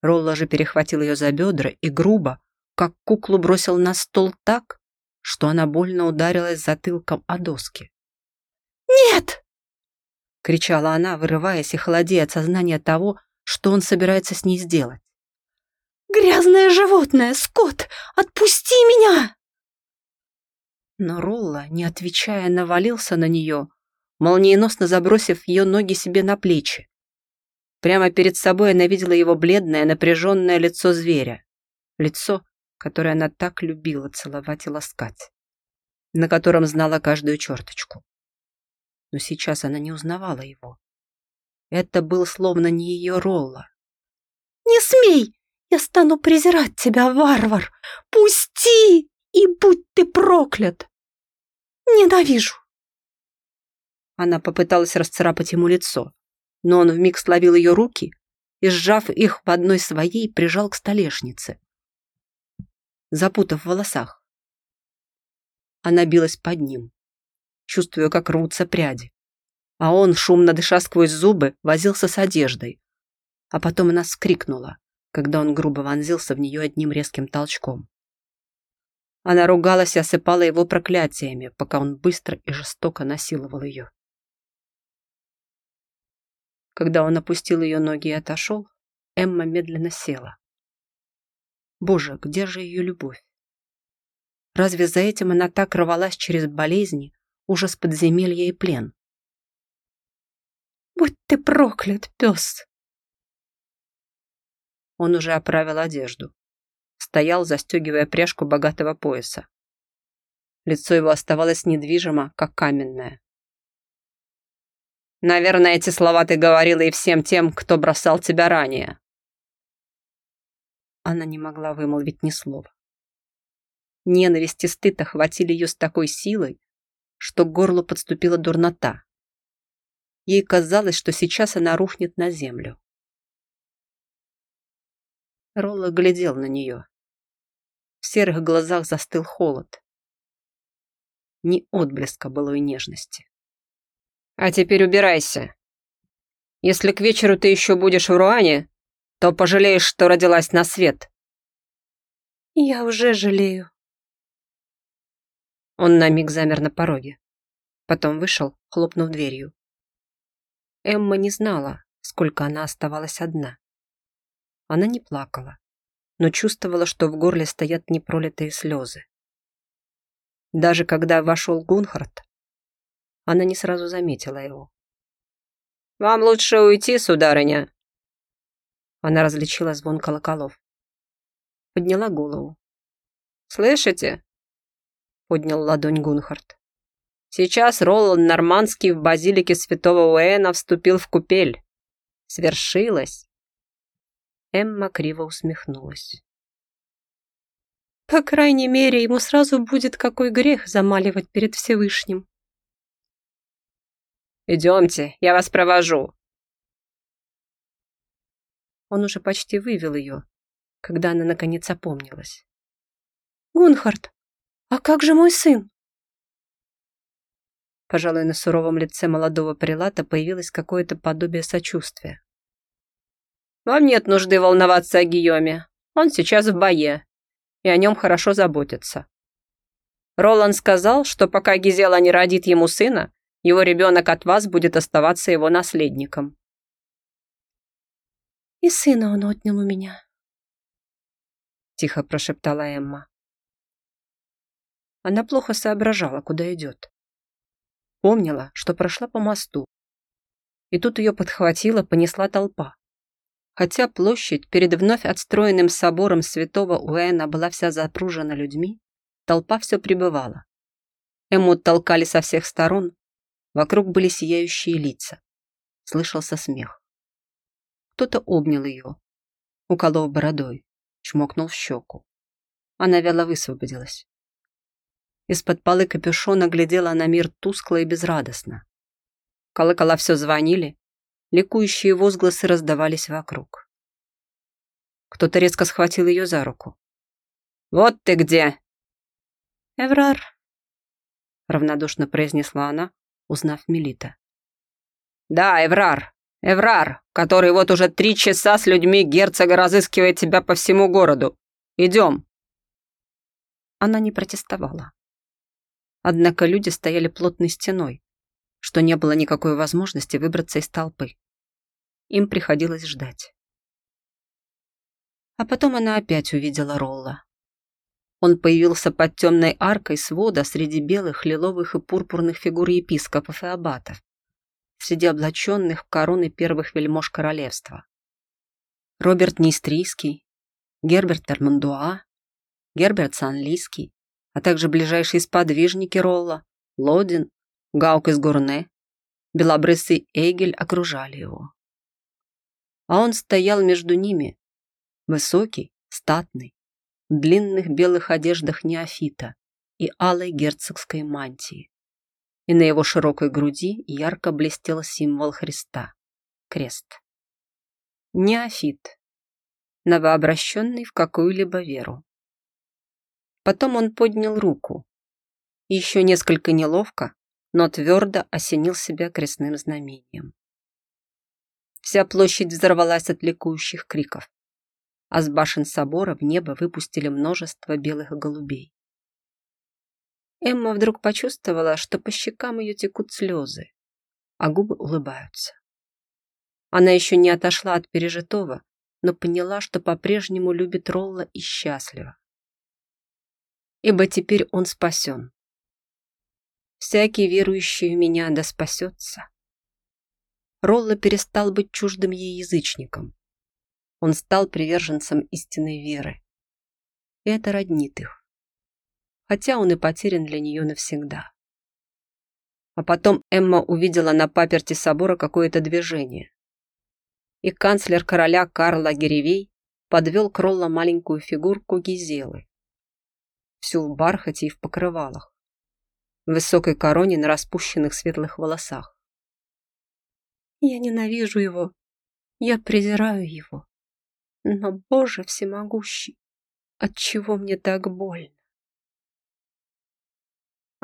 Ролла же перехватил ее за бедра и грубо, как куклу бросил на стол так, что она больно ударилась затылком о доски. «Нет!» — кричала она, вырываясь и холодея от сознания того, что он собирается с ней сделать. «Грязное животное! Скот! Отпусти меня!» Но Ролла, не отвечая, навалился на нее, молниеносно забросив ее ноги себе на плечи. Прямо перед собой она видела его бледное, напряженное лицо зверя. Лицо, которое она так любила целовать и ласкать. На котором знала каждую черточку. Но сейчас она не узнавала его. Это был словно не ее Ролла. «Не смей! Я стану презирать тебя, варвар! Пусти, и будь ты проклят! Ненавижу!» Она попыталась расцарапать ему лицо, но он вмиг словил ее руки и, сжав их в одной своей, прижал к столешнице, запутав в волосах. Она билась под ним, чувствуя, как рвутся пряди. А он, шумно дыша сквозь зубы, возился с одеждой. А потом она вскрикнула, когда он грубо вонзился в нее одним резким толчком. Она ругалась и осыпала его проклятиями, пока он быстро и жестоко насиловал ее. Когда он опустил ее ноги и отошел, Эмма медленно села. Боже, где же ее любовь? Разве за этим она так рвалась через болезни, ужас подземелья и плен? «Будь ты проклят, пес!» Он уже оправил одежду. Стоял, застегивая пряжку богатого пояса. Лицо его оставалось недвижимо, как каменное. Наверное, эти слова ты говорила и всем тем, кто бросал тебя ранее. Она не могла вымолвить ни слова. Ненависть и стыд охватили ее с такой силой, что к горлу подступила дурнота. Ей казалось, что сейчас она рухнет на землю. Ролла глядел на нее. В серых глазах застыл холод. Ни отблеска былой нежности. А теперь убирайся. Если к вечеру ты еще будешь в Руане, то пожалеешь, что родилась на свет. Я уже жалею. Он на миг замер на пороге. Потом вышел, хлопнув дверью. Эмма не знала, сколько она оставалась одна. Она не плакала, но чувствовала, что в горле стоят непролитые слезы. Даже когда вошел Гунхард, она не сразу заметила его. «Вам лучше уйти, сударыня!» Она различила звон колоколов. Подняла голову. «Слышите?» Поднял ладонь Гунхард. «Сейчас Роланд Нормандский в базилике святого Уэна вступил в купель. Свершилось!» Эмма криво усмехнулась. По крайней мере, ему сразу будет какой грех замаливать перед Всевышним. Идемте, я вас провожу. Он уже почти вывел ее, когда она наконец опомнилась. Гунхард, а как же мой сын? Пожалуй, на суровом лице молодого прилата появилось какое-то подобие сочувствия. «Вам нет нужды волноваться о Гийоме. Он сейчас в бое. и о нем хорошо заботятся. Роланд сказал, что пока Гизела не родит ему сына, его ребенок от вас будет оставаться его наследником. «И сына он отнял у меня», — тихо прошептала Эмма. Она плохо соображала, куда идет. Помнила, что прошла по мосту. И тут ее подхватила, понесла толпа. Хотя площадь перед вновь отстроенным собором святого Уэна была вся запружена людьми, толпа все пребывала. Эмму толкали со всех сторон, вокруг были сияющие лица. Слышался смех. Кто-то обнял ее, уколов бородой, чмокнул в щеку. Она вяло высвободилась. Из-под полы капюшона глядела на мир тускло и безрадостно. Колокола все звонили, ликующие возгласы раздавались вокруг. Кто-то резко схватил ее за руку. «Вот ты где!» «Эврар», — равнодушно произнесла она, узнав Мелита. «Да, Эврар, Эврар, который вот уже три часа с людьми герцога разыскивает тебя по всему городу. Идем!» Она не протестовала. Однако люди стояли плотной стеной, что не было никакой возможности выбраться из толпы. Им приходилось ждать. А потом она опять увидела Ролла. Он появился под темной аркой свода среди белых, лиловых и пурпурных фигур епископов и аббатов, среди облаченных в короны первых вельмож королевства. Роберт Нистрийский, Герберт Термандуа, Герберт Санлийский, а также ближайшие сподвижники Ролла, Лодин, Гаук из Гурне, белобрысый Эгель окружали его. А он стоял между ними, высокий, статный, в длинных белых одеждах неофита и алой герцогской мантии. И на его широкой груди ярко блестел символ Христа – крест. Неофит, новообращенный в какую-либо веру. Потом он поднял руку. Еще несколько неловко, но твердо осенил себя крестным знамением. Вся площадь взорвалась от ликующих криков, а с башен собора в небо выпустили множество белых голубей. Эмма вдруг почувствовала, что по щекам ее текут слезы, а губы улыбаются. Она еще не отошла от пережитого, но поняла, что по-прежнему любит Ролла и счастлива ибо теперь он спасен. Всякий верующий в меня да спасется. Ролла перестал быть чуждым ей язычником. Он стал приверженцем истинной веры. И это роднит их. Хотя он и потерян для нее навсегда. А потом Эмма увидела на паперти собора какое-то движение. И канцлер короля Карла Геревей подвел к Ролла маленькую фигурку Гизелы всю в бархате и в покрывалах, в высокой короне на распущенных светлых волосах. Я ненавижу его, я презираю его. Но, Боже всемогущий, отчего мне так больно?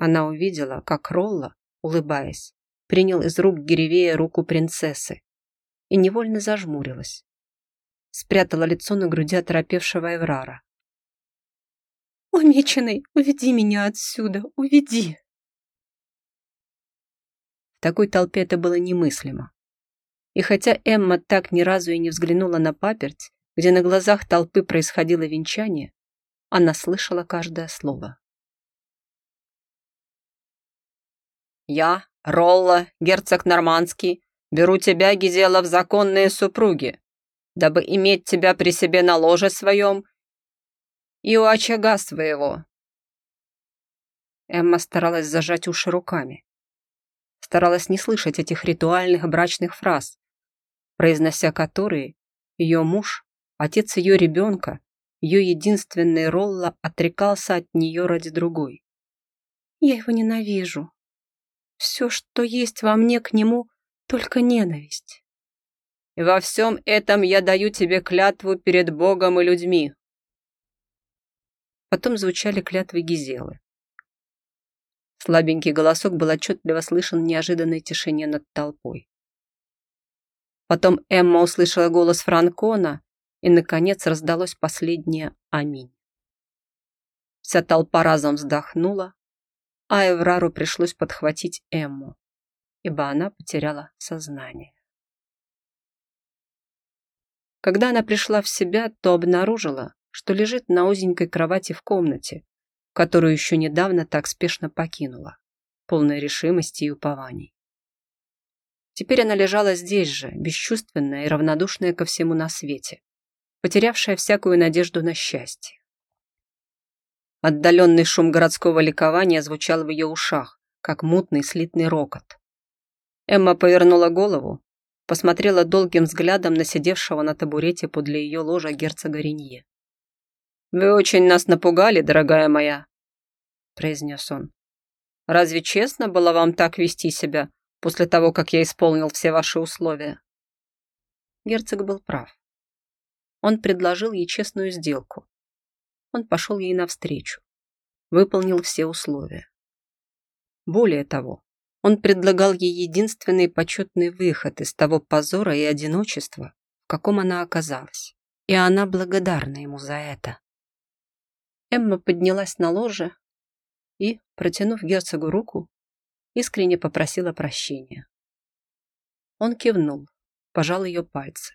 Она увидела, как Ролла, улыбаясь, принял из рук Гиревея руку принцессы и невольно зажмурилась. Спрятала лицо на груди оторопевшего Эврара. «Умеченный, уведи меня отсюда, уведи!» В такой толпе это было немыслимо. И хотя Эмма так ни разу и не взглянула на паперть, где на глазах толпы происходило венчание, она слышала каждое слово. «Я, Ролла, герцог Нормандский, беру тебя, Гизела, в законные супруги, дабы иметь тебя при себе на ложе своем и у очага своего. Эмма старалась зажать уши руками. Старалась не слышать этих ритуальных брачных фраз, произнося которые ее муж, отец ее ребенка, ее единственный Ролла отрекался от нее ради другой. «Я его ненавижу. Все, что есть во мне к нему, только ненависть». «И во всем этом я даю тебе клятву перед Богом и людьми, Потом звучали клятвы Гизелы. Слабенький голосок был отчетливо слышен в неожиданной тишине над толпой. Потом Эмма услышала голос Франкона, и, наконец, раздалось последнее «Аминь». Вся толпа разом вздохнула, а Эврару пришлось подхватить Эмму, ибо она потеряла сознание. Когда она пришла в себя, то обнаружила, что лежит на узенькой кровати в комнате, которую еще недавно так спешно покинула, полной решимости и упований. Теперь она лежала здесь же, бесчувственная и равнодушная ко всему на свете, потерявшая всякую надежду на счастье. Отдаленный шум городского ликования звучал в ее ушах, как мутный слитный рокот. Эмма повернула голову, посмотрела долгим взглядом на сидевшего на табурете подле ее ложа герцога Ренье. «Вы очень нас напугали, дорогая моя», — произнес он. «Разве честно было вам так вести себя после того, как я исполнил все ваши условия?» Герцог был прав. Он предложил ей честную сделку. Он пошел ей навстречу, выполнил все условия. Более того, он предлагал ей единственный почетный выход из того позора и одиночества, в каком она оказалась, и она благодарна ему за это. Эмма поднялась на ложе и, протянув герцогу руку, искренне попросила прощения. Он кивнул, пожал ее пальцы.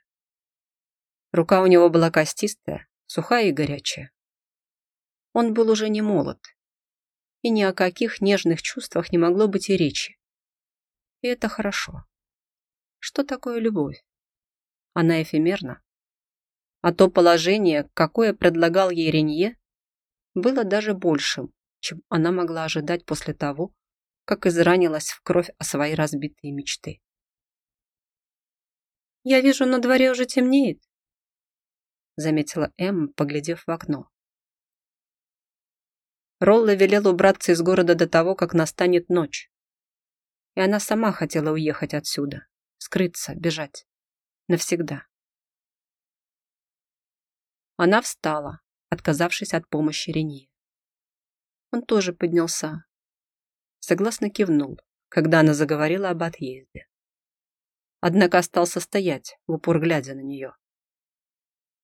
Рука у него была костистая, сухая и горячая. Он был уже не молод, и ни о каких нежных чувствах не могло быть и речи. И это хорошо. Что такое любовь? Она эфемерна. А то положение, какое предлагал ей Ренье, было даже большим, чем она могла ожидать после того, как изранилась в кровь о свои разбитые мечты. «Я вижу, на дворе уже темнеет», заметила Эмма, поглядев в окно. Ролла велел убраться из города до того, как настанет ночь. И она сама хотела уехать отсюда, скрыться, бежать. Навсегда. Она встала, отказавшись от помощи Ренье. Он тоже поднялся. Согласно кивнул, когда она заговорила об отъезде. Однако остался стоять, в упор глядя на нее.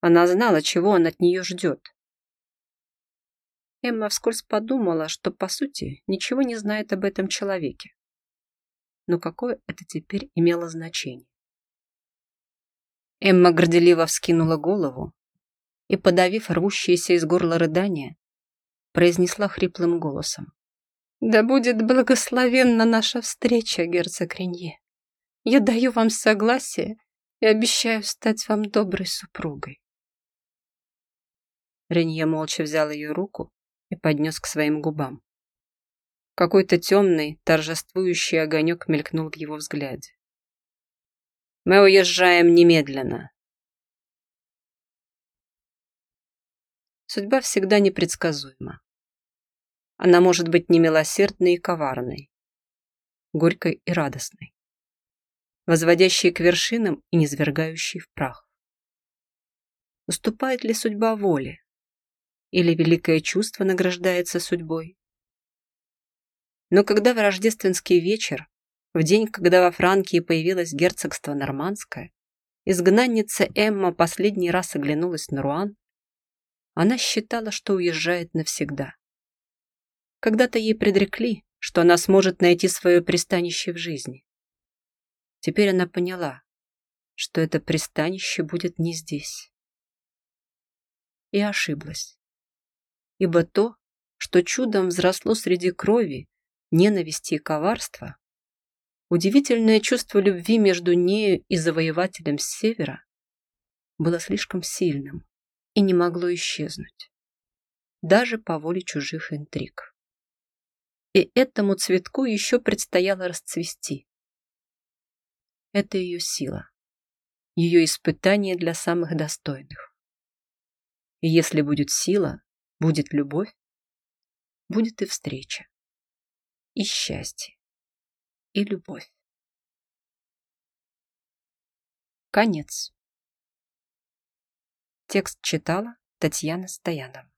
Она знала, чего он от нее ждет. Эмма вскользь подумала, что, по сути, ничего не знает об этом человеке. Но какое это теперь имело значение? Эмма горделиво вскинула голову, и, подавив рвущееся из горла рыдания, произнесла хриплым голосом. «Да будет благословенна наша встреча, герцог Ренье. Я даю вам согласие и обещаю стать вам доброй супругой». Ренье молча взял ее руку и поднес к своим губам. Какой-то темный, торжествующий огонек мелькнул в его взгляде. «Мы уезжаем немедленно», Судьба всегда непредсказуема. Она может быть немилосердной и коварной, горькой и радостной, возводящей к вершинам и низвергающей в прах. Уступает ли судьба воле? Или великое чувство награждается судьбой? Но когда в рождественский вечер, в день, когда во Франкии появилось герцогство Нормандское, изгнанница Эмма последний раз оглянулась на Руан, она считала, что уезжает навсегда. Когда-то ей предрекли, что она сможет найти свое пристанище в жизни. Теперь она поняла, что это пристанище будет не здесь. И ошиблась. Ибо то, что чудом взросло среди крови, ненависти и коварства, удивительное чувство любви между нею и завоевателем с севера было слишком сильным и не могло исчезнуть, даже по воле чужих интриг. И этому цветку еще предстояло расцвести. Это ее сила, ее испытание для самых достойных. И если будет сила, будет любовь, будет и встреча, и счастье, и любовь. Конец. Текст читала Татьяна Стоянова.